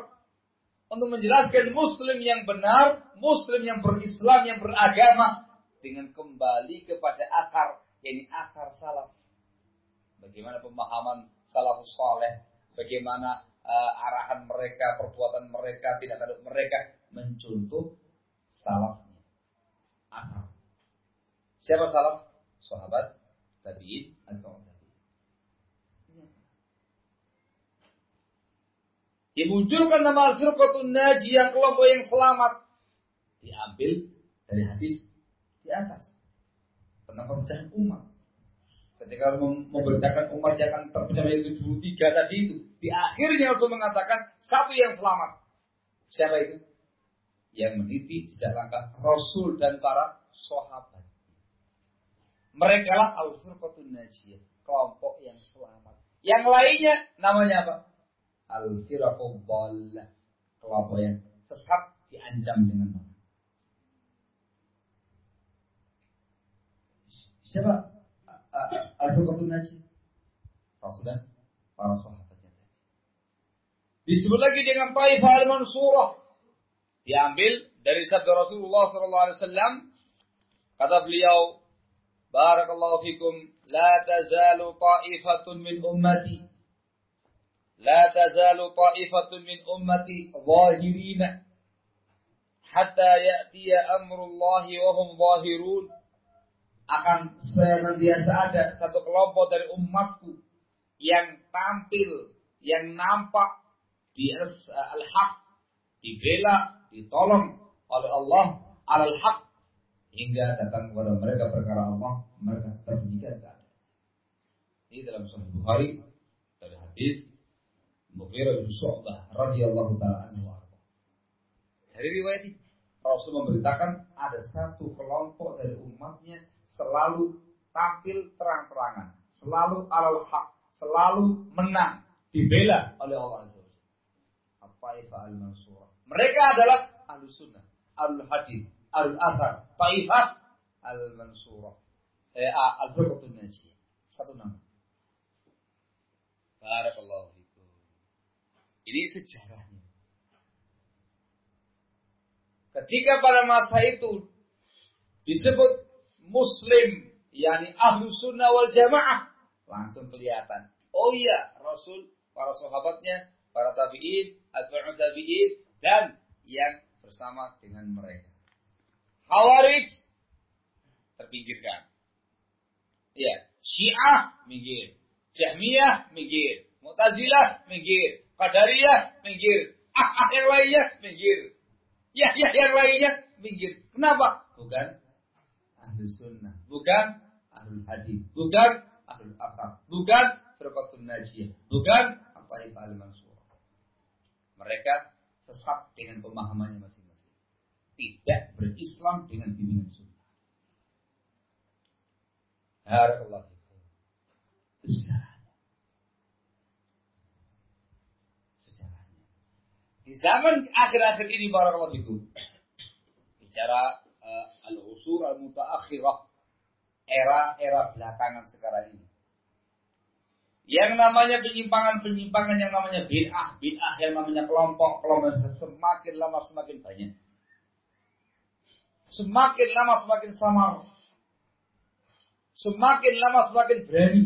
untuk menjelaskan muslim yang benar, muslim yang berislam, yang beragama dengan kembali kepada akar, yakni akar salaf. Bagaimana pemahaman salafus saleh, bagaimana uh, arahan mereka, perbuatan mereka, tidak ada mereka mencontoh salafnya. Akar. Siapa salaf? Sahabat, tabi'in, atau Dimunculkan nama Al-Firqatun Najiyah kelompok yang selamat. Diambil dari hadis di atas tentang perpecahan umat. Ketika memberitakan umat yang akan terpecah menjadi tujuh tiga tadi itu, di akhirnya Rasul mengatakan satu yang selamat. Siapa itu? Yang meniti tidak langkah Rasul dan para sahabat. Mereka lah al-firqatun najiyah, kelompok yang selamat. Yang lainnya namanya apa? Al-firqatun kelompok yang sesat diancam dengan Siapa Al-Hukatun Najib? Rasulullah para sahabatnya tadi. Disebut lagi dengan Taifah al-Mansurah. Diambil dari sabda Rasulullah sallallahu alaihi wasallam kata beliau Barakallahu fikum la tazalu ta'ifatun min ummati la tazalu ta'ifatun min ummati zahirina hatta ya'tiya amrullahi wa hum zahirun akan senantiasa ada satu kelompok dari umatku yang tampil, yang nampak di uh, al-haq, dibela, ditolong oleh Allah al-haq hingga datang kepada mereka perkara Allah, mereka terbunyikan Ini dalam Sahih Bukhari dari hadis Mughirah bin Syu'bah radhiyallahu taala anhu. Dari riwayat ini Rasul memberitakan ada satu kelompok dari umatnya selalu tampil terang-terangan, selalu alal hak, selalu menang, dibela oleh Allah Azza Apa al mansur Mereka adalah ahlu sunnah, ahlu hadis, ahlu athar, taifah al mansurah, eh, al berkatun najiyah. Satu nama. Barakallahu fikum. Ini sejarahnya. Ketika pada masa itu disebut Muslim, yakni ahlu sunnah wal jamaah, langsung kelihatan. Oh iya, Rasul, para sahabatnya, para tabi'in, atba'u tabi'in, dan yang bersama dengan mereka. Khawarij terpinggirkan. Ya, Syiah minggir, Jahmiyah minggir, Mu'tazilah minggir, Qadariyah minggir, ah, ah yang lainnya minggir. Ya, ya yang lainnya minggir. Kenapa? Bukan ahli sunnah, bukan ahli hadis, bukan ahli akal, bukan firqatun najiyah, bukan apa itu al mansur. Mereka sesat dengan pemahamannya masing-masing. Tidak berislam dengan bimbingan sunnah. Barakallah itu sejarahnya. Sejarahnya. Di zaman akhir-akhir ini barakallah itu bicara uh, al-usur al-mutaakhirah era-era belakangan sekarang ini. Yang namanya penyimpangan-penyimpangan yang namanya bid'ah, bid'ah yang namanya kelompok-kelompok semakin lama semakin banyak. Semakin lama semakin samar. Semakin lama semakin berani.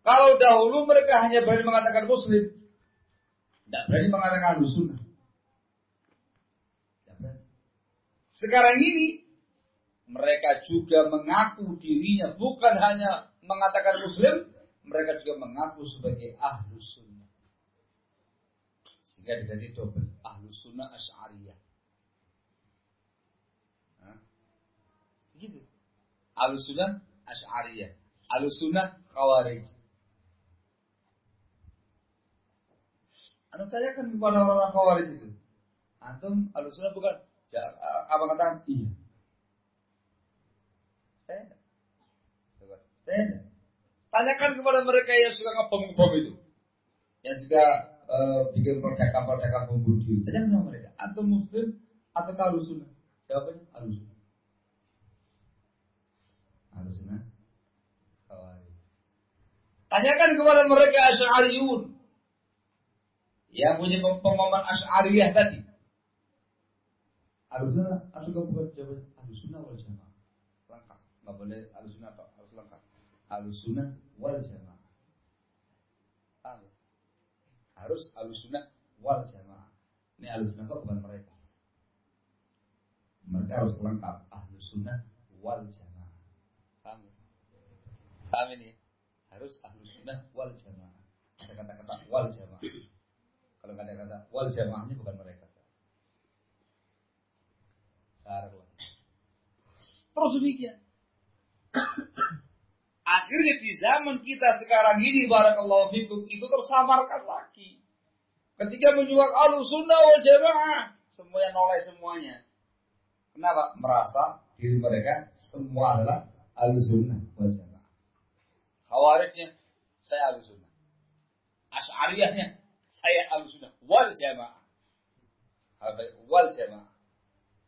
Kalau dahulu mereka hanya berani mengatakan muslim, tidak berani mengatakan sunnah. Sekarang ini mereka juga mengaku dirinya bukan hanya mengatakan muslim, mereka juga mengaku sebagai ahlu sunnah. Sehingga jadi double ahlu sunnah asyariyah. Gitu. Ahlu sunnah asyariyah. Ahlu sunnah khawarij. Anu tanyakan kepada orang-orang khawarij itu. Antum ahlu sunnah bukan? Ya, apa katakan? Iya. Saya. Tanyakan kepada mereka yang suka ngebom-ngebom itu. Yang suka uh, bikin perdagang-perdagang bom bunuh. Tanyakan sama mereka. Atau muslim atau ahlu sunnah? Jawabannya sunnah. Khawarij. Tanyakan kepada mereka asy'ariyun. Yang punya pemahaman asy'ariyah tadi. Atau bukan jawaban ahlu sunnah wal jamaah. Lengkap. Nggak boleh ahlu sunnah atau harus lengkap. Ahlu sunnah wal jamaah. Harus ahlu sunnah wal jamaah. Ini ahlu sunnah kok bukan mereka. Mereka harus lengkap ahlu sunnah wal jamaah. Paham? Paham ini? Harus ahlu sunnah wal jamaah. Ada kata-kata wal jamaah. Kalau kata-kata wal jamaahnya bukan mereka. Terus demikian. Akhirnya di zaman kita sekarang ini barakallahu fikum itu tersamarkan lagi. Ketika menjual alu sunnah wal jamaah, semuanya nolai semuanya. Kenapa? Merasa diri mereka semua adalah alu sunnah wal jamaah. Khawarijnya saya alu sunnah. Asy'ariyahnya saya alu sunnah wal jamaah. Wal jamaah.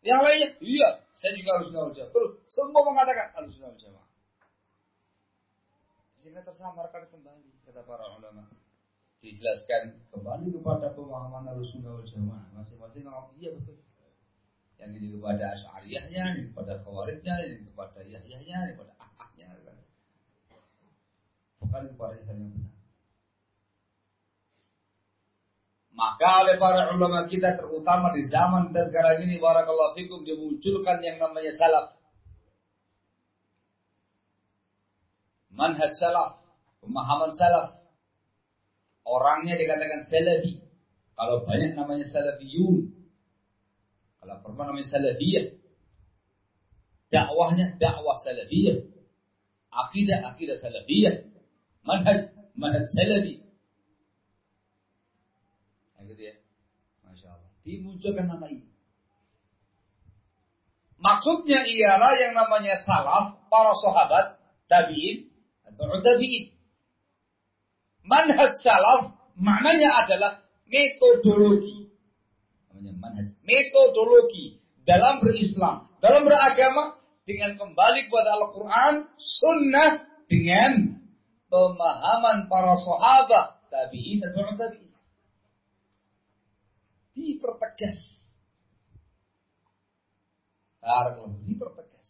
Yang lainnya, iya, saya juga harus wal jamaah. Terus semua mengatakan harus wal jamaah. Sehingga tersamarkan kembali kata para ulama. Dijelaskan kembali kepada pemahaman harus wal jamaah. Masing-masing ngomong iya betul. Yang ini kepada asyariyahnya, ini kepada khawarijnya, ini kepada yahyahnya, ini kepada ahahnya. Bukan kepada Islam yang benar. Maka oleh para ulama kita terutama di zaman kita sekarang ini barakallahu fikum dimunculkan yang namanya salaf. Manhaj salaf, pemahaman salaf. Orangnya dikatakan salafi. Kalau banyak namanya salafiyun. Kalau perempuan namanya salafiyah. Dakwahnya dakwah salafiyah. Akidah akidah salafiyah. Manhaj manhaj salafi. gitu ya. Masya Allah. Dimunculkan nama ini. Maksudnya ialah yang namanya salaf, para sahabat, tabi'in, atau tabi'in. Manhaj salaf, maknanya adalah metodologi. Namanya manhaj. Metodologi dalam berislam, dalam beragama, dengan kembali kepada Al-Quran, sunnah, dengan pemahaman para sahabat, tabi'in, atau tabi'in dipertegas. Barakallahu dipertegas.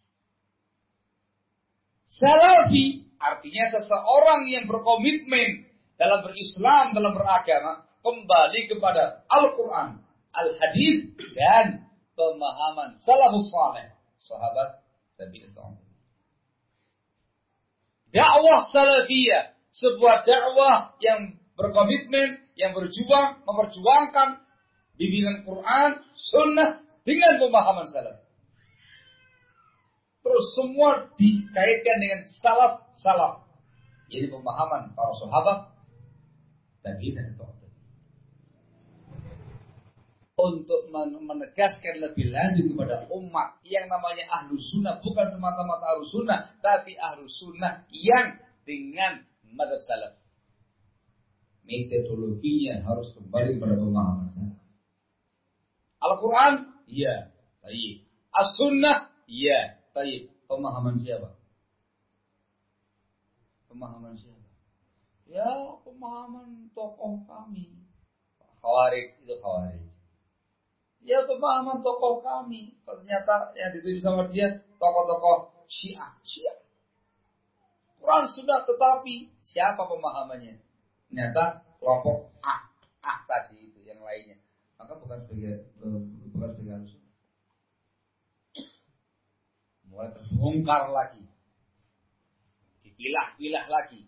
Salafi artinya seseorang yang berkomitmen dalam berislam, dalam beragama, kembali kepada Al-Quran, Al-Hadis, dan pemahaman salafus saleh, sahabat tabi'in Dakwah salafiyah, sebuah dakwah yang berkomitmen, yang berjuang, memperjuangkan bimbingan Quran, Sunnah dengan pemahaman salaf. Terus semua dikaitkan dengan salaf-salaf. Jadi pemahaman para sahabat dan kita itu untuk menegaskan lebih lanjut kepada umat yang namanya ahlu sunnah bukan semata-mata ahlu sunnah tapi ahlu sunnah yang dengan madhab salaf metodologinya harus kembali kepada pemahaman salaf Al-Quran? Iya. Baik. As-Sunnah? Iya. Baik. Pemahaman siapa? Pemahaman siapa? Ya, pemahaman tokoh kami. Khawarij itu khawarij. Ya, pemahaman tokoh kami. Ternyata yang dituju sama dia tokoh-tokoh Syiah. Syiah. Quran sudah tetapi siapa pemahamannya? Ternyata kelompok ah, ah tadi itu yang lainnya maka bukan sebagai bukan sebagai harus mulai terbongkar lagi. Dipilah-pilah lagi.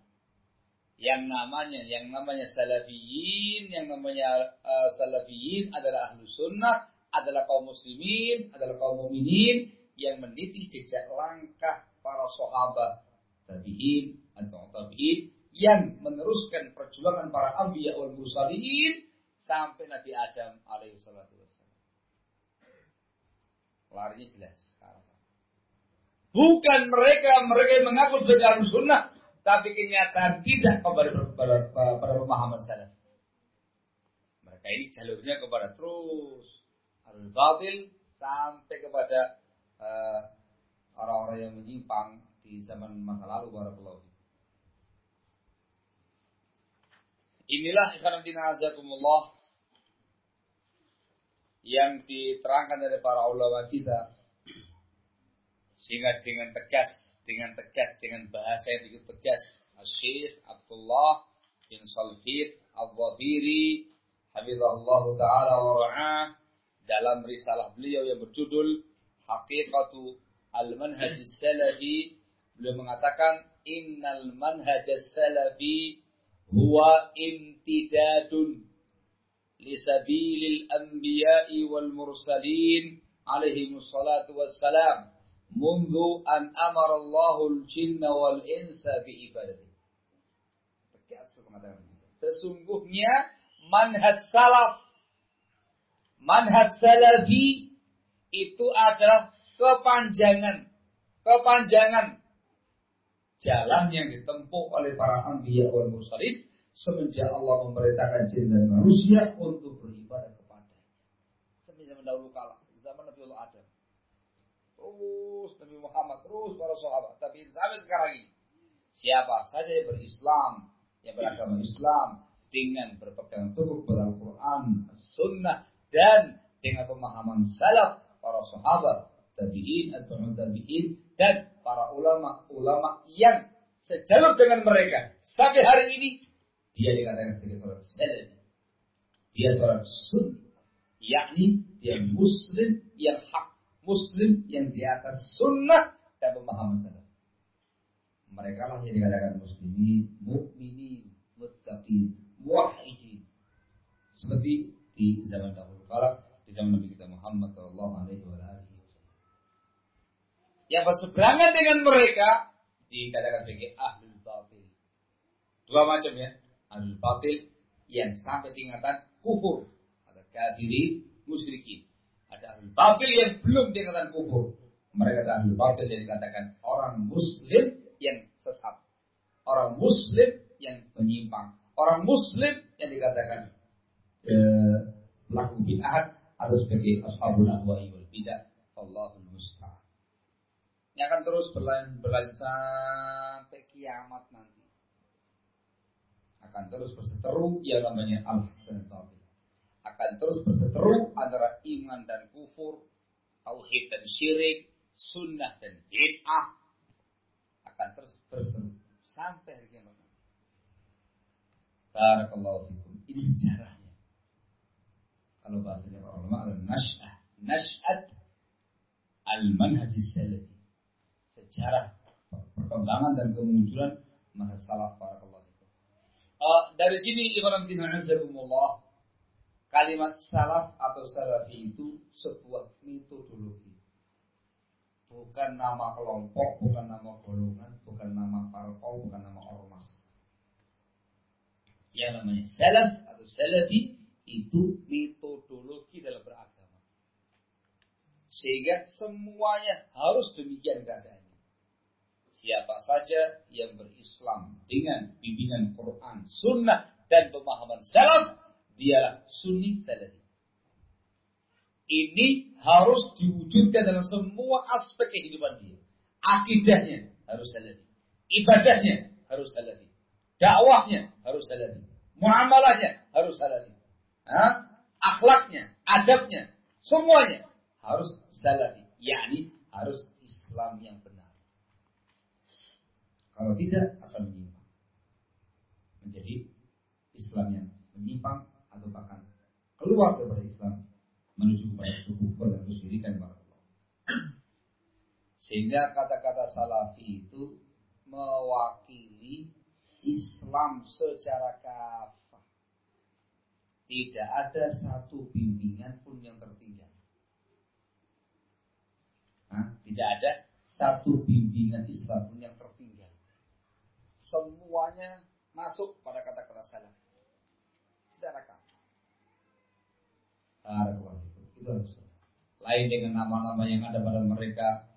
Yang namanya yang namanya salafiyin, yang namanya uh, salafiyin adalah ahlu sunnah, adalah kaum muslimin, adalah kaum muminin yang meniti jejak langkah para sahabat tabi'in atau tabi'in yang meneruskan perjuangan para anbiya wal mursalin sampai Nabi Adam alaihi salatu. Larinya jelas. Bukan mereka mereka yang mengaku sebagai sunnah, tapi kenyataan tidak kepada kepada pemahaman salaf. Mereka ini jalurnya kepada terus al batil sampai kepada eh, orang-orang yang menyimpang di zaman masa lalu barakallahu Inilah ikhwan azakumullah yang diterangkan dari para ulama kita. Sehingga dengan tegas, dengan tegas, dengan bahasa yang begitu tegas, Syekh Abdullah bin Salhid Al-Zahiri Habibullah Ta'ala wa ra'ah dalam risalah beliau yang berjudul Haqiqatu Al-Manhaj Salafi beliau mengatakan innal manhaj salafi huwa imtidadun lisabilil anbiya'i wal mursalin alaihi wassalatu wassalam mundu an amara Allahul jinna wal insa bi ibadati. Sesungguhnya manhaj salaf, manhaj salafi itu adalah kepanjangan, kepanjangan jalan yang ditempuh oleh para anbiya wal mursalin semenjak Allah memerintahkan jin dan manusia untuk beribadah kepadanya. Semenjak dahulu kala, zaman Nabi Allah Adam terus Nabi Muhammad terus para sahabat tapi sampai sekarang ini siapa saja yang berislam yang beragama Islam dengan berpegang teguh pada Al-Quran, Sunnah dan dengan pemahaman salaf para sahabat tabiin atau tabiin dan para ulama-ulama yang sejalur dengan mereka sampai hari ini dia dikatakan sebagai seorang salafi dia seorang sunni yakni dia muslim yang hak muslim yang di atas sunnah dan pemahaman salaf. Mereka lah yang dikatakan muslimin, mukminin, muttaqin, muwahhidin. Seperti di zaman dahulu kala, di zaman Nabi kita Muhammad sallallahu alaihi wasallam. Yang berseberangan dengan mereka dikatakan sebagai ahlul batil. Dua macam ya, ahlul batil yang sampai tingkatan kufur, ada kafirin, musyrikin ada ahli batil yang belum dikatakan kufur. Mereka ada ahli batil yang dikatakan orang muslim yang sesat. Orang muslim yang menyimpang. Orang muslim yang dikatakan eh, pelaku bid'ah atau sebagai ashabul ahwa'i wal bid'ah. Allahul musta'an. Yang akan terus berlanjut, berlanjut sampai kiamat nanti. Akan terus berseteru yang namanya al dan akan terus berseteru antara iman dan kufur, tauhid dan syirik, sunnah dan bid'ah akan terus berseteru sampai hari kiamat. Barakallahu fikum. Ini sejarahnya. Kalau bahasanya para ulama adalah nash'ah. Nash'at al-manhaj salafi. Sejarah perkembangan dan kemunculan manhaj salaf barakallahu. Uh, dari sini bin Azzakumullah Kalimat salaf atau salafi itu sebuah metodologi. Bukan nama kelompok, bukan nama golongan, bukan nama parpol, bukan nama ormas. Yang namanya salaf atau salafi itu metodologi dalam beragama. Sehingga semuanya harus demikian keadaannya. Siapa saja yang berislam dengan bimbingan Quran, Sunnah, dan pemahaman salaf dialah sunni salafi. Ini harus diwujudkan dalam semua aspek kehidupan dia. Akidahnya harus salafi. Ibadahnya harus salafi. Dakwahnya harus salafi. Muamalahnya harus salafi. Akhlaknya, adabnya, semuanya harus salafi. yakni harus Islam yang benar. Kalau tidak akan menyimpang. Menjadi Islam yang menyimpang atau bahkan keluar dari Islam menuju kepada kekufuran dan kesyirikan. Sehingga kata-kata salafi itu mewakili Islam secara kafah. Tidak ada satu bimbingan pun yang tertinggal. Hah? Tidak ada satu bimbingan Islam pun yang. Semuanya masuk pada kata-kata salaf. Secara kafah. Itu harus. Lain dengan nama-nama yang ada pada mereka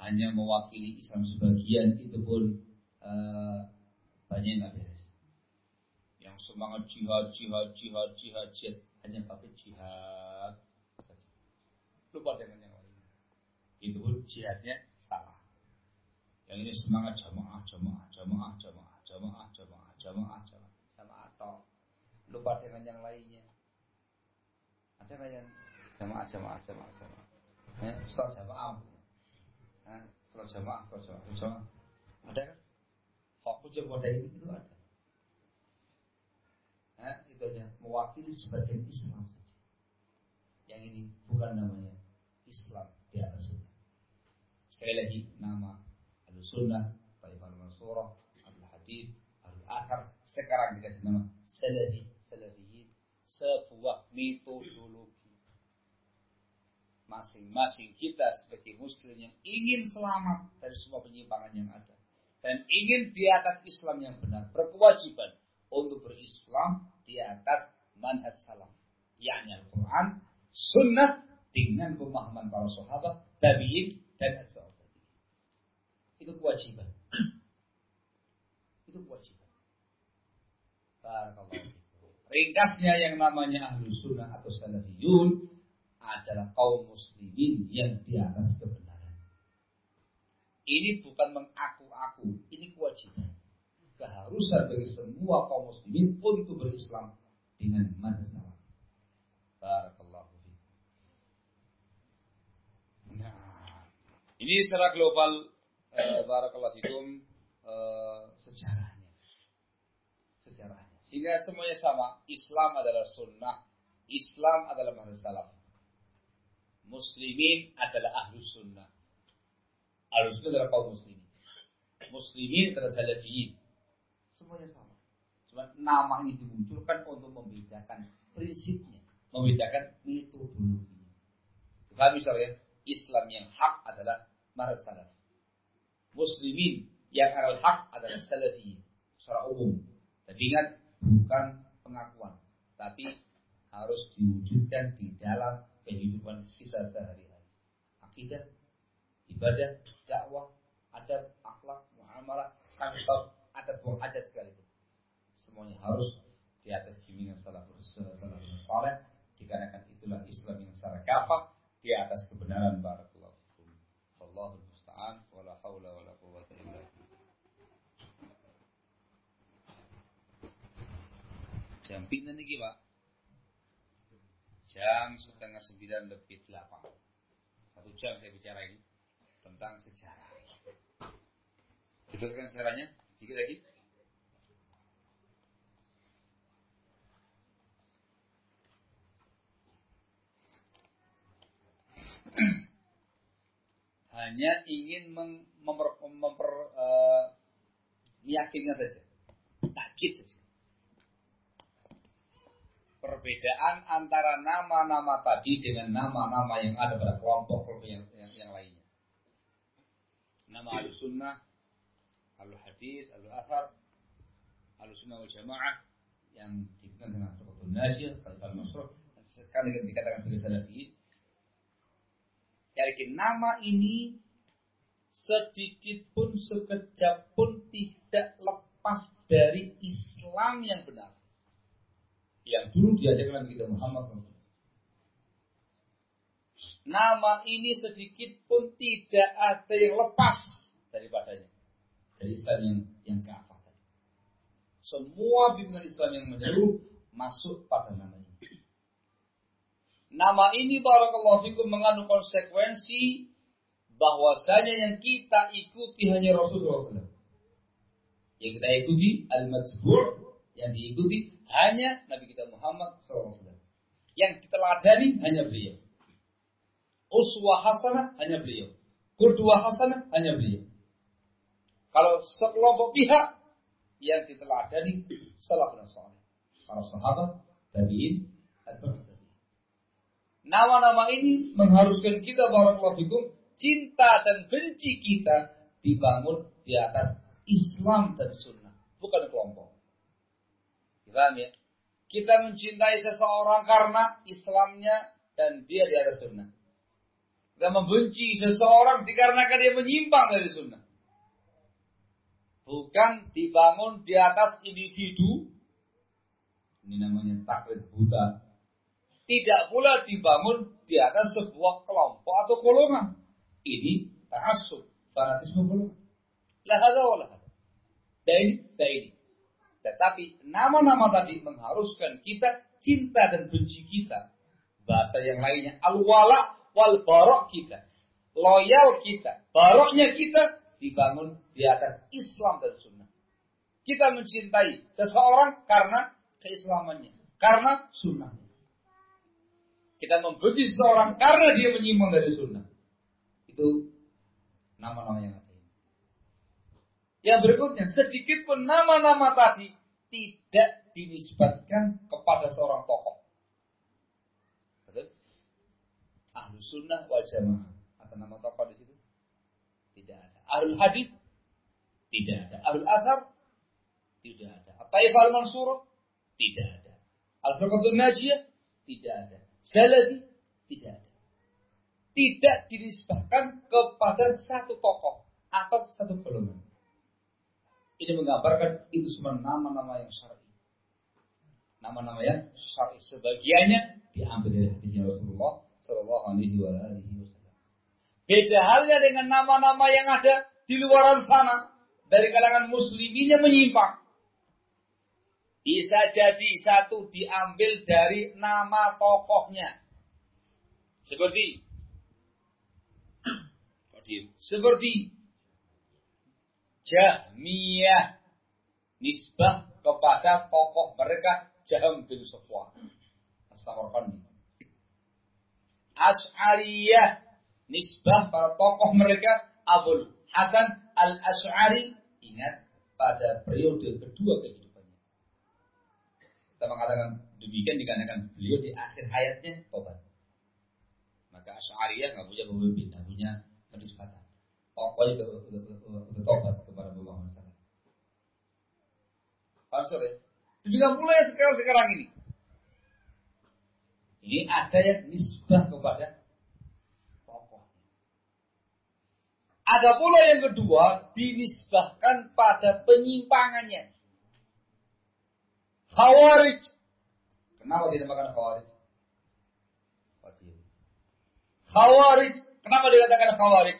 hanya mewakili Islam sebagian itu pun uh, banyak yang beres. Yang semangat jihad, jihad, jihad, jihad, jihad hanya pakai jihad Lupa dengan yang lain. Itu pun jihadnya salah. Yang ini semangat jamaah, jamaah, jamaah, jamaah, jamaah, jamaah, jamaah, jamaah, jamaah atau lupa dengan yang lainnya. Ada nggak yang jamaah, jamaah, jamaah, jamaah? Ya, Ustaz jamaah. Nah, sholat jamaah, sholat jamaah, jamaah. Ada kan? Fokus yang pada ini itu ada. Nah, itu aja mewakili sebagian Islam saja. Yang ini bukan namanya Islam di atas. Sekali lagi nama al sunnah, Taifal Mansurah, al Hadid, al Akhar. Sekarang dikasih nama Salafi, Salafiyin. Sebuah metodologi masing-masing kita sebagai muslim yang ingin selamat dari semua penyimpangan yang ada. Dan ingin di atas Islam yang benar. Berkewajiban untuk berislam di atas manhaj salam yakni Al-Quran, sunnah dengan pemahaman para sahabat, tabi'in dan asbab Itu kewajiban. Itu kewajiban. Barakallahu Ringkasnya yang namanya ahlu sunnah atau salafiyun adalah kaum muslimin yang di atas kebenaran. Ini bukan mengaku-aku, ini kewajiban. Keharusan bagi semua kaum muslimin untuk berislam dengan manhaj Barakallahu Nah, ini secara global barakallahu fikum eh, sejarahnya. Sejarahnya. Sehingga semuanya sama. Islam adalah sunnah. Islam adalah manhaj salaf muslimin adalah ahlu sunnah. Ahlu sunnah adalah kaum muslimin. Muslimin adalah salafiyin. Semuanya sama. Cuma nama ini dimunculkan untuk membedakan prinsipnya. Membedakan metodologinya. Kalau misalnya Islam yang hak adalah marad salaf. Muslimin yang al hak adalah salafiyin. Secara umum. Tapi ingat, bukan pengakuan. Tapi harus diwujudkan di dalam kehidupan kita sehari-hari. Akidah, ibadah, dakwah, adab, akhlak, muamalah, kantor, adab, hajat sekalipun. Semuanya harus di atas bimbingan salafus saleh dikarenakan itulah Islam yang secara kafah di atas kebenaran barakallahu fikum. Wallahu musta'an haula wala quwwata illa. Jam pinten iki, Pak? jam setengah sembilan lebih delapan. Satu jam saya bicara ini tentang sejarah. Jelaskan sejarahnya sedikit lagi. Hanya ingin memper, memper uh, saja, takut saja perbedaan antara nama-nama tadi dengan nama-nama yang ada pada kelompok-kelompok yang, yang, yang lainnya. Nama al-sunnah, al-hadith, al-athar, al-sunnah wal jamaah yang dikenal dengan Firqatul Najiyah, Talqal Masruh, sekali dikatakan sebagai salafi. Sekali nama ini sedikit pun sekejap pun tidak lepas dari Islam yang benar yang dulu diajarkan Nabi kita Muhammad SAW. Nama ini sedikit pun tidak ada yang lepas daripadanya. Dari Islam yang yang keafah tadi. Semua bimbingan Islam yang menyeru masuk pada nama ini. Nama ini barakallahu fikum mengandung konsekuensi bahwasanya yang kita ikuti hanya Rasulullah SAW. Yang kita ikuti al-majbur, yang diikuti hanya Nabi kita Muhammad SAW. Yang kita ladani hanya beliau. Uswah hasanah hanya beliau. Kedua hasanah hanya beliau. Kalau sekelompok pihak yang diteladani salafun saleh. Para sahabat, tabi'in, Nama-nama ini mengharuskan kita barakallahu fikum cinta dan benci kita dibangun di atas Islam dan sunnah, bukan kelompok. Paham ya? Kita mencintai seseorang karena Islamnya dan dia di atas sunnah. Kita membenci seseorang dikarenakan dia menyimpang dari sunnah. Bukan dibangun di atas individu. Ini namanya taklid buta. Tidak pula dibangun di atas sebuah kelompok atau golongan. Ini ta'asub, fanatisme golongan. Lahada wa lahada. Dan ini. Tetapi nama-nama tadi mengharuskan kita cinta dan benci kita. Bahasa yang lainnya al-wala wal barok kita. Loyal kita, baroknya kita dibangun di atas Islam dan sunnah. Kita mencintai seseorang karena keislamannya, karena sunnahnya. Kita membenci seseorang karena dia menyimpang dari sunnah. Itu nama-nama yang ada. Yang berikutnya, sedikit pun nama-nama tadi tidak dinisbatkan kepada seorang tokoh. Ahlu sunnah wal jamaah. Atau nama tokoh di situ? Tidak ada. Ahlul hadis? Tidak ada. Ahlul asar? Tidak ada. At-Taif al-Mansur? Tidak ada. Al-Firqatul Najiyah? Tidak ada. Salafi? Tidak ada. Tidak dinisbahkan kepada satu tokoh atau satu golongan. Ini menggambarkan itu semua nama-nama yang syar'i. Nama-nama yang syar'i sebagiannya diambil dari hadisnya Rasulullah Shallallahu Alaihi Wasallam. Beda halnya dengan nama-nama yang ada di luar sana dari kalangan muslimin yang menyimpang. Bisa jadi satu diambil dari nama tokohnya. Seperti. Seperti. Jahmiyah. Nisbah kepada tokoh mereka Jaham bin Sufwan As-Samarqandi. As'ariyah nisbah para tokoh mereka Abul Hasan Al-As'ari. Ingat pada periode kedua kehidupannya. Kita mengatakan demikian dikarenakan beliau di akhir hayatnya tobat. Maka As'ariyah nggak punya pemimpin, nggak punya penisbatan tokohnya udah, udah, udah, tobat kepada Allah SAW. Paham ya? Demikian pula yang sekarang-sekarang ini. Ini ada yang nisbah kepada tokoh. Ada pula yang kedua dinisbahkan pada penyimpangannya. Khawarij. Kenapa dinamakan Khawarij? Khawarij. Kenapa dikatakan Khawarij?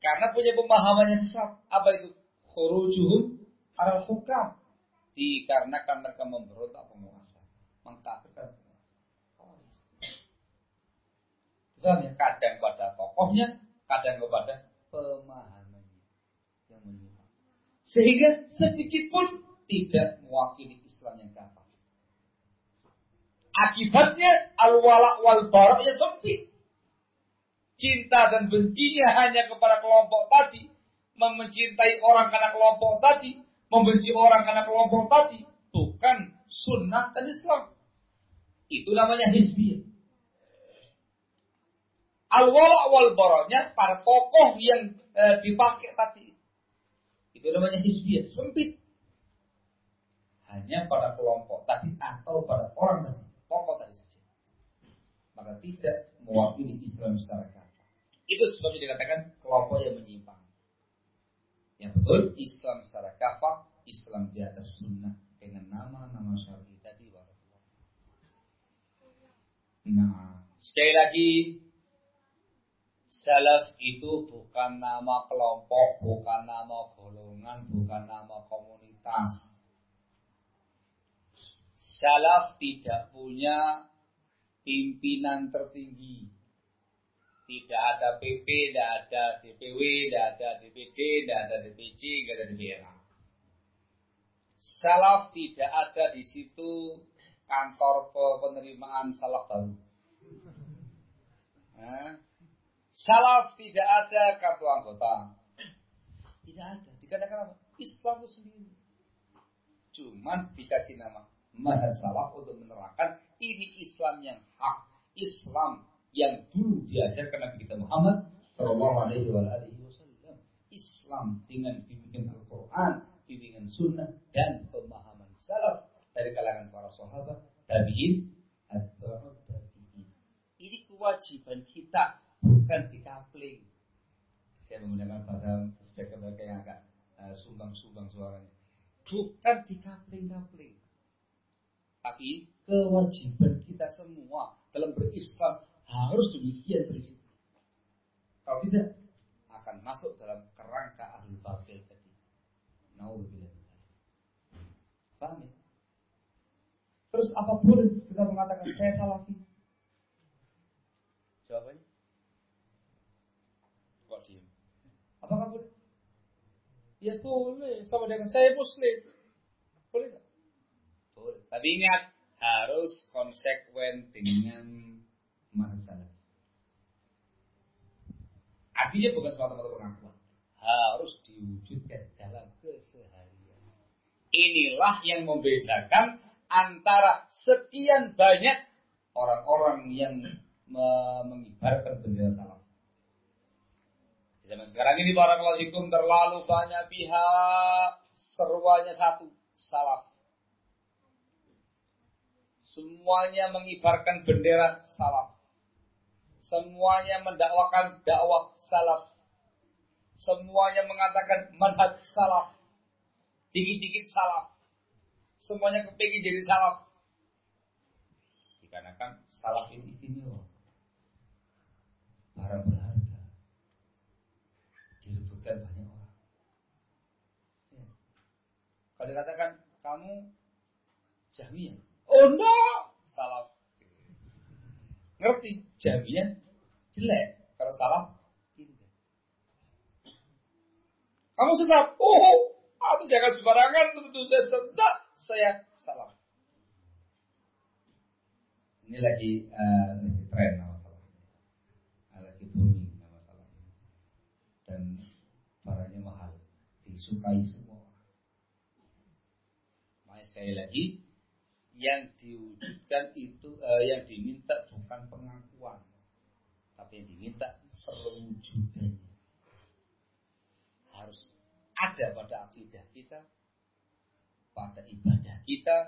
Karena punya pemahaman yang sesat. Apa itu? Khurujuhum al hukam. Dikarenakan mereka memberontak penguasa. Mengkafirkan penguasa. Itu ya, kadang pada tokohnya, kadang kepada pemahamannya yang menyimpang. Sehingga sedikit pun tidak mewakili Islam yang kafir. Akibatnya al-wala wal barak yang sempit cinta dan bencinya hanya kepada kelompok tadi, mencintai orang karena kelompok tadi, membenci orang karena kelompok tadi, bukan sunnah dan Islam. Itu namanya hizbiyah. Al-wala wal baranya para tokoh yang e, dipakai tadi. Itu namanya hizbiyah, sempit. Hanya pada kelompok tadi atau pada orang tadi, tokoh tadi saja. Maka tidak mewakili Islam secara itu sebabnya dikatakan kelompok yang menyimpang. Yang betul Islam secara kafah, Islam di atas sunnah dengan nama-nama syar'i tadi. Nah, sekali lagi Salaf itu bukan nama kelompok, bukan nama golongan, bukan nama komunitas. Salaf tidak punya pimpinan tertinggi. Tidak ada PP, tidak ada DPW, tidak ada DPD, tidak ada DPC, tidak ada DPRA. Salaf tidak ada di situ kantor penerimaan salaf baru. Nah, Salaf tidak ada kartu anggota. Tidak ada. Dikatakan apa? Islam itu sendiri. Cuman dikasih nama manhaj salaf untuk menerangkan ini Islam yang hak. Islam yang dulu diajarkan Nabi kita Muhammad Shallallahu Alaihi Wasallam. Islam dengan bimbingan Al-Quran, bimbingan Sunnah dan pemahaman salaf dari kalangan para sahabat, tabiin, atau tabiin. Ini kewajiban kita bukan dikapling. Saya menggunakan bahasa sebagai yang agak uh, sumbang-sumbang suaranya. Bukan dikapling-kapling. Tapi kewajiban kita semua dalam berislam harus demikian prinsip. Kalau tidak akan masuk dalam kerangka ahlul batil tadi. Naudzubillah. Paham ya? Terus apa boleh kita mengatakan saya salafi? Jawabannya Apakah boleh? Ya boleh. Sama dengan saya muslim. Boleh nggak? Boleh. Tapi ingat harus konsekuen dengan masalah. Artinya bukan semata-mata pengakuan. Harus diwujudkan dalam keseharian. Inilah yang membedakan antara sekian banyak orang-orang yang mengibarkan bendera salam. Di zaman sekarang ini para fikum terlalu banyak pihak seruannya satu, salaf. Semuanya mengibarkan bendera salaf. Semuanya mendakwakan dakwah salaf. Semuanya mengatakan manhaj salaf. Dikit-dikit salaf. Semuanya kepingin jadi salaf. Dikarenakan salaf ini istimewa. Para direbutkan banyak orang. Ya. Kalau dikatakan kamu Jahmiyah, oh no, salah. Ngerti? Jahmiyah jelek. Kalau salah, indah. Kamu sesat. Oh, aku jangan sembarangan tentu saya sesat. Saya salah. Ini lagi uh, lagi tren disukai semua. Makanya sekali lagi yang diwujudkan itu uh, yang diminta bukan pengakuan, tapi yang diminta perwujudannya harus ada pada akidah kita, pada ibadah kita,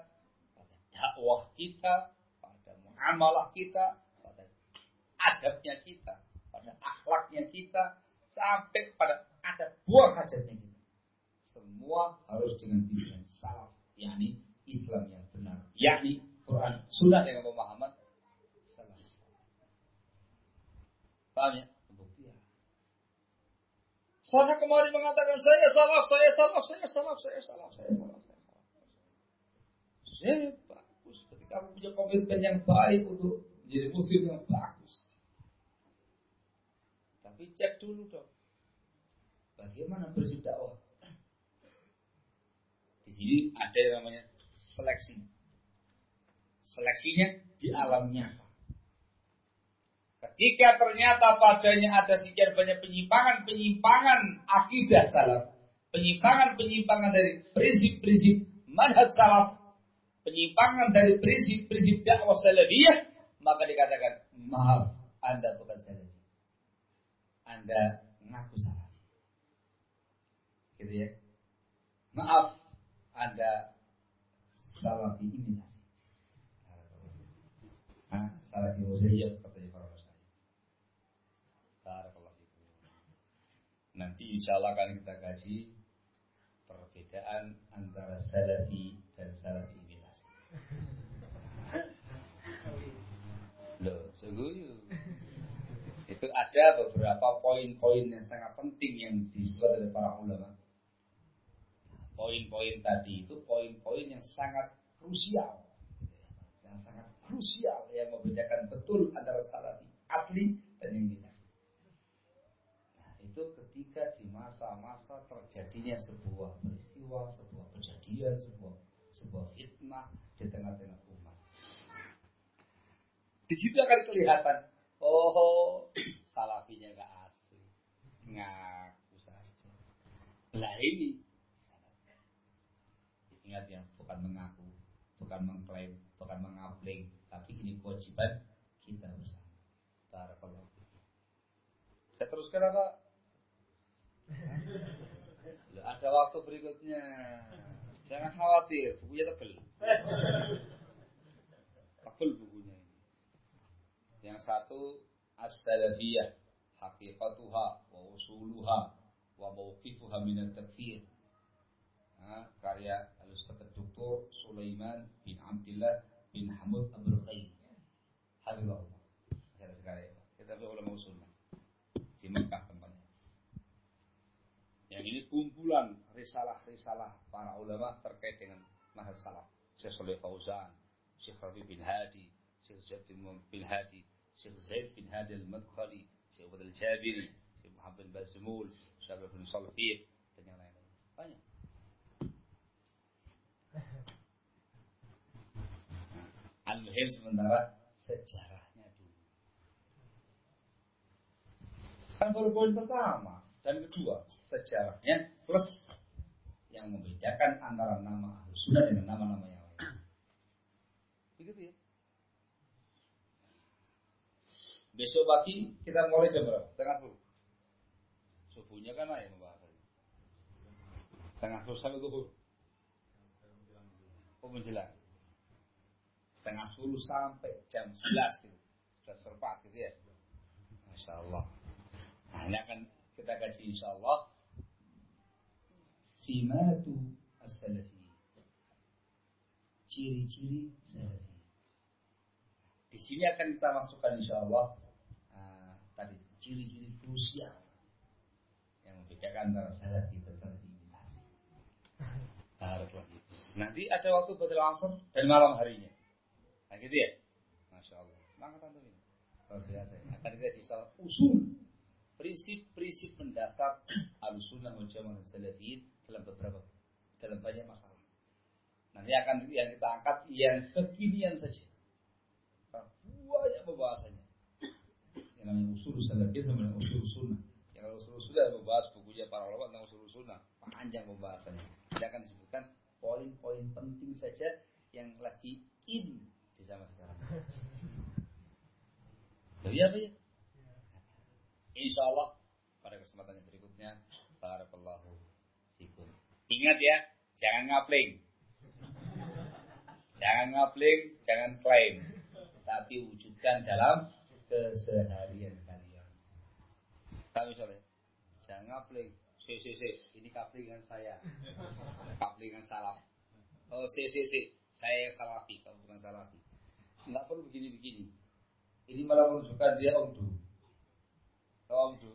pada dakwah kita, pada muamalah kita, pada adabnya kita, pada akhlaknya kita, sampai pada ada buah hajatnya kita. Semua harus dengan pilihan salaf, yakni Islam yang benar, yakni Quran, Sunnah dengan pemahaman salaf. Paham ya? Sana kemarin mengatakan saya salaf, saya salaf, saya salaf, saya salaf, saya salaf, saya bagus. Ketika kamu punya komitmen yang baik untuk menjadi muslim yang bagus. Tapi cek dulu dong. Bagaimana bersih dakwah? sini ada yang namanya seleksi. Seleksinya di alam nyata. Ketika ternyata padanya ada sekian banyak penyimpangan-penyimpangan akidah salaf, penyimpangan-penyimpangan dari prinsip-prinsip manhaj salaf, penyimpangan dari prinsip-prinsip dakwah salafiyah, maka dikatakan, maaf, Anda bukan salafi. Anda ngaku salah. Gitu ya. Maaf, ada salah imitasi. Nah, salah di muzayyab katanya para saya. Barakallahu Nanti insya Allah akan kita kaji perbedaan antara salafi dan salafi imitasi. Loh, seguyu. Itu ada beberapa poin-poin yang sangat penting yang disebut oleh para ulama poin-poin tadi itu poin-poin yang sangat krusial yang sangat krusial yang membedakan betul antara salafi asli dan yang bid'ah. Nah, itu ketika di masa-masa terjadinya sebuah peristiwa, sebuah kejadian, sebuah sebuah fitnah di tengah-tengah umat. Di situ akan kelihatan, oh salafinya gak asli. Ngaku saja. Lah ini Ingat ya, bukan mengaku, bukan mengklaim, bukan mengapling, tapi ini kewajiban kita bersama. Barakallahu. Saya teruskan apa? ada waktu berikutnya. Jangan khawatir, bukunya tebel. Tebel bukunya ini. Yang satu as-salafiyah, haqiqatuha wa usuluha wa mawqifuha min at-takfir. karya Al-Ustaz Dr. Sulaiman bin Abdullah bin Hamud Abdul Khair. Habibullah. Saya sekali. Kita ulama usulnya di Mekah tempatnya. Yang ini kumpulan risalah-risalah para ulama terkait dengan manhaj salaf. Syekh Saleh Fauzan, Syekh Rafi bin Hadi, Syekh Zaid bin Hadi, Syekh Zaid bin Hadi al-Madkhali, Syekh Abdul Jabiri, Syekh Muhammad Bazmul, Syekh bin Salfir, dan yang lain-lain. Banyak. Al-Muhim sementara sejarahnya dulu. Kan baru poin pertama dan kedua sejarahnya plus yang membedakan antara nama Sunnah dengan nama-nama yang lain. Begitu ya. Besok pagi kita mulai jam berapa? Tengah sepuluh. Subuhnya kan ayah membahasnya. Tengah sepuluh sampai duhur. Oh menjelang. Setengah sepuluh sampai jam sebelas gitu. Sebelas perempat gitu ya. Masya Allah. Nah ini akan kita kaji insya Allah. Simatu as-salafi. Ciri-ciri salafi. Di sini akan kita masukkan insya Allah tadi ciri-ciri krusial yang membedakan antara salafi dan salafiisasi. Nanti ada waktu betul asar dan malam harinya. Nah gitu ya. Masya Allah. Maka tentu ini. Luar biasa. Akan kita salah usul prinsip-prinsip mendasar al-sunnah wal jamaah salafiyin dalam beberapa dalam banyak masalah. Nanti akan yang kita angkat yang kekinian saja. Banyak pembahasannya yang namanya usul salafiyah sama dengan usul sunnah. Yang kalau usul sunnah membahas bukunya para ulama tentang usul sunnah, panjang pembahasannya. Kita akan disebutkan poin-poin penting saja yang lagi in zaman sekarang. Jadi apa ya? Insya Allah pada kesempatan yang berikutnya, Barakallahu fikum. Ingat ya, jangan ngapling. Jangan ngapling, jangan klaim. Tapi wujudkan dalam keseharian kalian. Kalau misalnya, saya ngapling, si, si, si, ini kaplingan saya, kaplingan salah. Oh, si, si, si, saya salafi, kamu bukan salafi. Enggak perlu begini-begini. Ini malah menunjukkan dia omdu. Oh, omdu.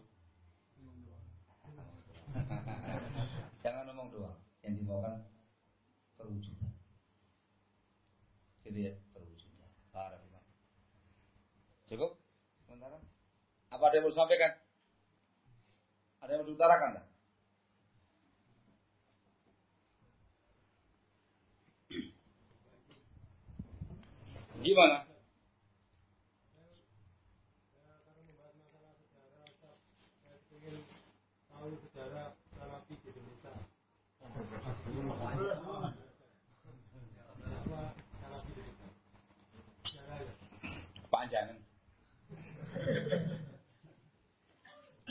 Jangan ngomong doang. Yang dimaukan perwujudan. Gitu ya, perwujudan. Cukup? Sementara? Apa ada yang mau sampaikan? Ada yang mau diutarakan tak? Gimana? Panjangan.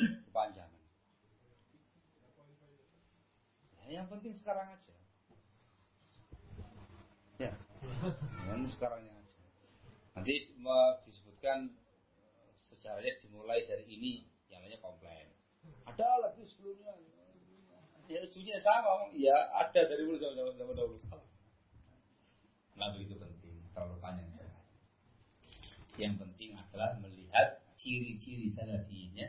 Kepanjangan. Ya, yang penting sekarang aja. Ya, yang sekarangnya aja. Nanti disebutkan sejarahnya dimulai dari ini, yang namanya komplain. Ada lagi sebelumnya. Ya, ujungnya sama, ya ada dari dulu zaman zaman dahulu. Nah begitu penting, terlalu panjang sekali. Yang penting adalah melihat ciri-ciri salafinya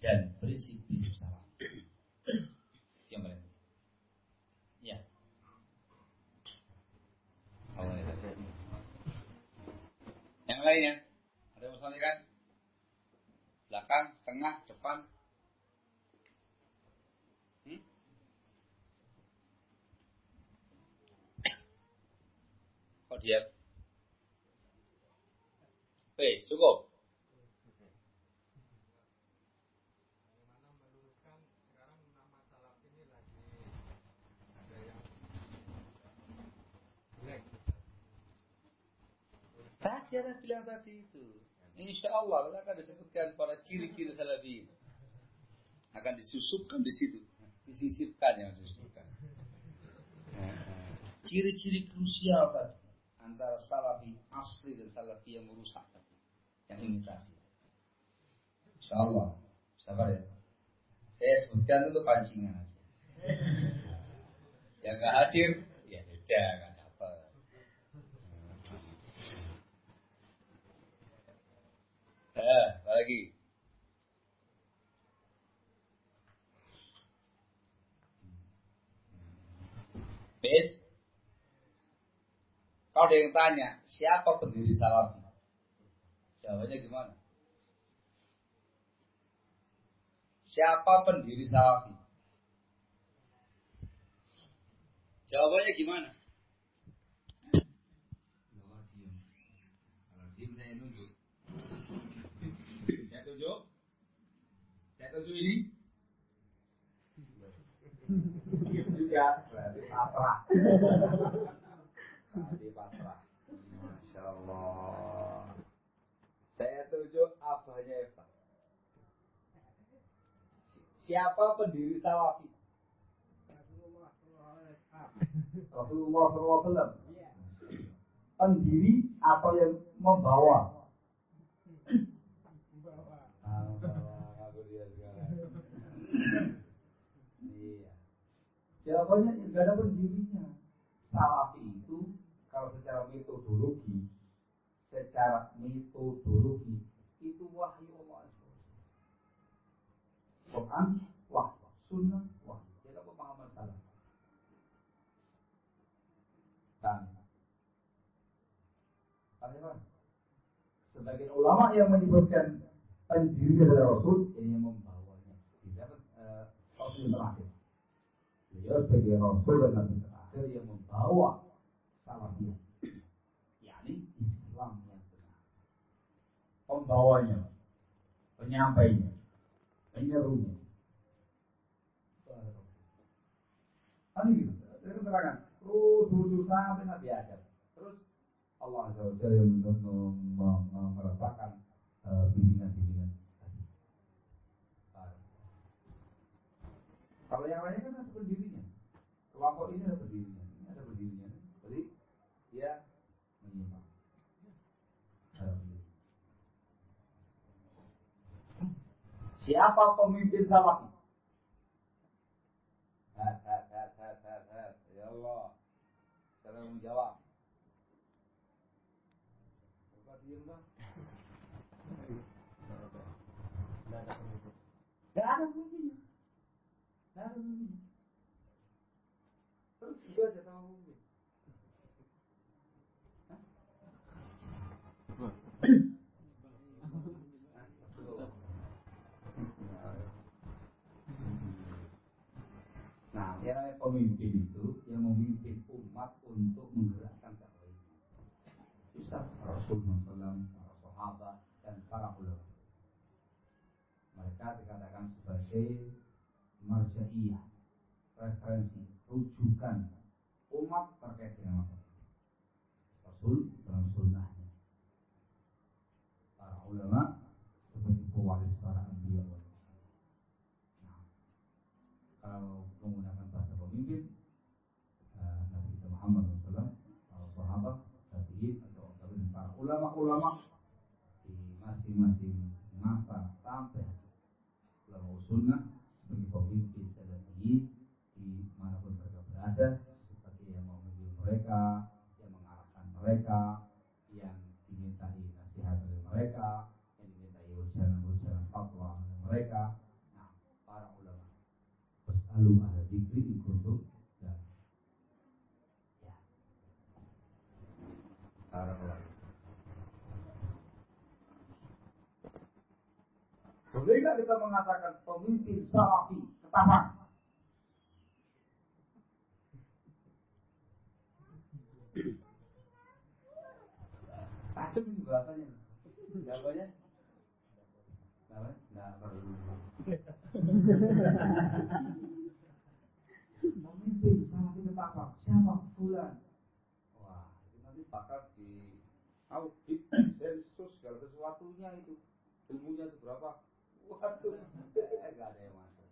dan prinsip-prinsip salaf. Yang paling Ya. Allah ya. Yang lainnya ada mau kan? Belakang, tengah, depan. Hmm? Kok dia? Oke, cukup. Tadi ada bilang tadi itu. Insya Allah akan disebutkan pada ciri-ciri salafi. Akan disusupkan di situ. Disisipkan yang disusupkan. Ciri-ciri krusial tadi. Antara salafi asli dan salafi yang merusak tadi. Yang imitasi. Insya Allah. Sabar ya. Saya sebutkan itu pancingan aja. Yang gak hadir, ya sudah, gak dapat. Eh, lagi? Bis, kalau ada yang tanya, siapa pendiri salafi? Jawabannya gimana? Siapa pendiri salafi? Jawabannya gimana? Kalau. Kalau saya nunjuk. Tunjuk. Saya tunjuk ini. Diem juga. Berarti pasrah. Berarti pasrah. Masya Allah. Saya tunjuk abahnya Eva. Siapa pendiri salafi? Rasulullah SAW. Pendiri atau yang membawa? Iya. Jawabannya tidak ada pendirinya. Salafi itu kalau secara metodologi, secara metodologi itu wahyu Allah Quran wahyu, sunnah wahyu. Kita pemahaman salah. Dan? Sebagian ulama yang menyebutkan pendiri dari Rasul ini uh, Rasul terakhir. Beliau sebagai Rasul dan Nabi terakhir yang membawa salafiyah. yakni Islam yang benar. Pembawanya, penyampainya, penyerunya. Tadi gitu, itu keterangan. Terus, terus, sampai Nabi Adam. Terus Allah Azza wa Jalla yang bimbingan-bimbingan tadi. Kalau yang lainnya kan ada berdirinya. Kelompok ini ada berdirinya, ini ada berdirinya. Jadi dia menyimpang. Siapa pemimpin salafi? Hat, hat, hat, hat, hat, hat. Ya Allah. Saya mau jawab. Bukan diem dah. Gak ada pemimpinnya. Gak ada pemimpinnya. Terus dia aja sama pemimpin. Namanya pemimpin itu yang memimpin umat untuk menggerakkan ini. Bisa Rasulullah SAW, para sahabat, dan para ulama. Mereka dikatakan sebagai marja'iyah, referensi, rujukan umat terkait dengan apa? Rasul dalam sunnahnya. Para ulama sebagai pewaris para anbiya wal Nah, kalau menggunakan bahasa pemimpin uh, Nabi kita Muhammad SAW, para sahabat, tabi'in atau tabi'in para ulama-ulama. Di masing-masing masa sampai. Ulama sunnah sebagai pemimpin salafiyin di mana pun mereka berada sebagai yang memimpin mereka, yang mengarahkan mereka, yang dimintai nasihat dari mereka, yang dimintai ujaran-ujaran fatwa dari mereka. Nah, para ulama Fasalu ahla dzikri in kuntum la. Ya. Para ulama. Nggak kita mengatakan pemimpin salafi ketaman? Tajam ini bahasanya. Jawabannya? Apa? Nggak perlu. Pemimpin salafi ketaman. Siapa? Fulan. Wah, itu nanti bakal di audit sensus segala sesuatunya itu ilmunya seberapa waduh. Eh, gak ada yang masuk.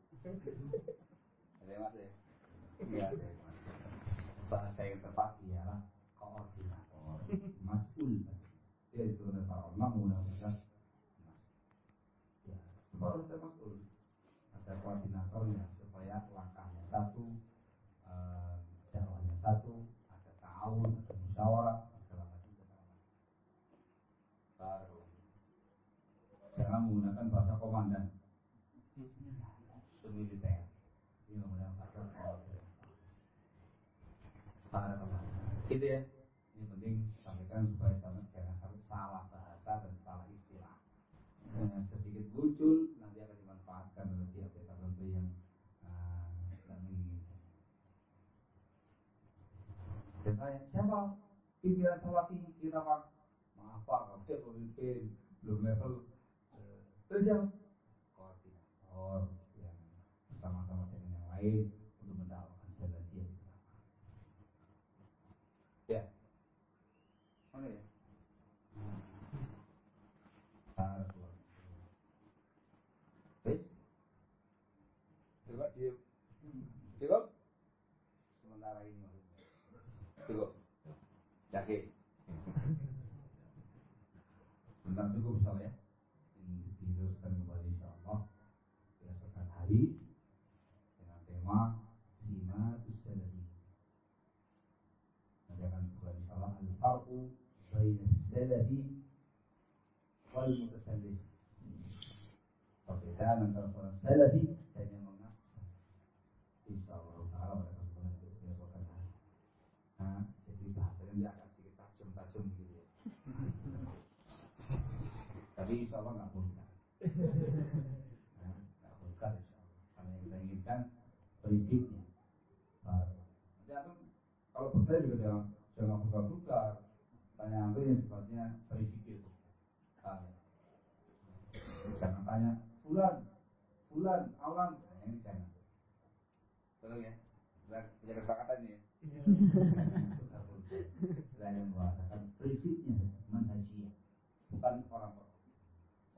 Ada yang masuk ya? Gak ada yang masuk. Bahasa yang tepat ialah koordinator masul ya itu ada para ulama menggunakan ya baru ada masul ada koordinatornya supaya langkahnya satu eh, dakwahnya satu ada tahun ada musyawarah baru jangan menggunakan bahasa komandan militer ini menggunakan bahasa komandan itu ya ini penting sampaikan supaya jangan sampai salah bahasa dan salah istilah eh, sedikit muncul nanti akan dimanfaatkan oleh pihak-pihak tertentu yang tidak menginginkan. Dan siapa pimpinan salafi kita pak? Maaf pak, kafir pemimpin belum level. Uh, terus yang koordinator yang bersama-sama dengan yang lain untuk mendakwakan salafiyah. Ya, mana ya? Barakallah. Baik. Coba diem. Cukup? Sementara ini maksudnya. Cukup. Yakin. Sebentar cukup misalnya ya. Ini diteruskan kembali insya Allah. Berdasarkan hari dengan tema Simatus Salafi. Nanti akan buka insya Allah Al-Farqu Baina Salafi Wal Mutasallif. Perbedaan antara seorang Salafi dan yang mengaku Insya Allah Ta'ala pada kesempatan itu besokkan hari. Nah, jadi bahasanya dia akan sedikit tajam-tajam gitu ya. Tapi insya Allah nggak. Nah, nggak vulgar insya Allah. Karena yang kita inginkan prinsipnya. Antum kalau bertanya juga jangan jangan vulgar-vulgar pertanyaan itu yang sifatnya berzikir jangan tanya bulan bulan awan nah, ini jangan tolong ya kita punya kesepakatan ya. Iya. Mengatakan prinsipnya manhajiyah bukan orang per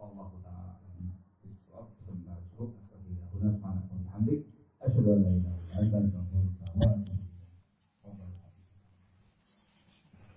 Allah taala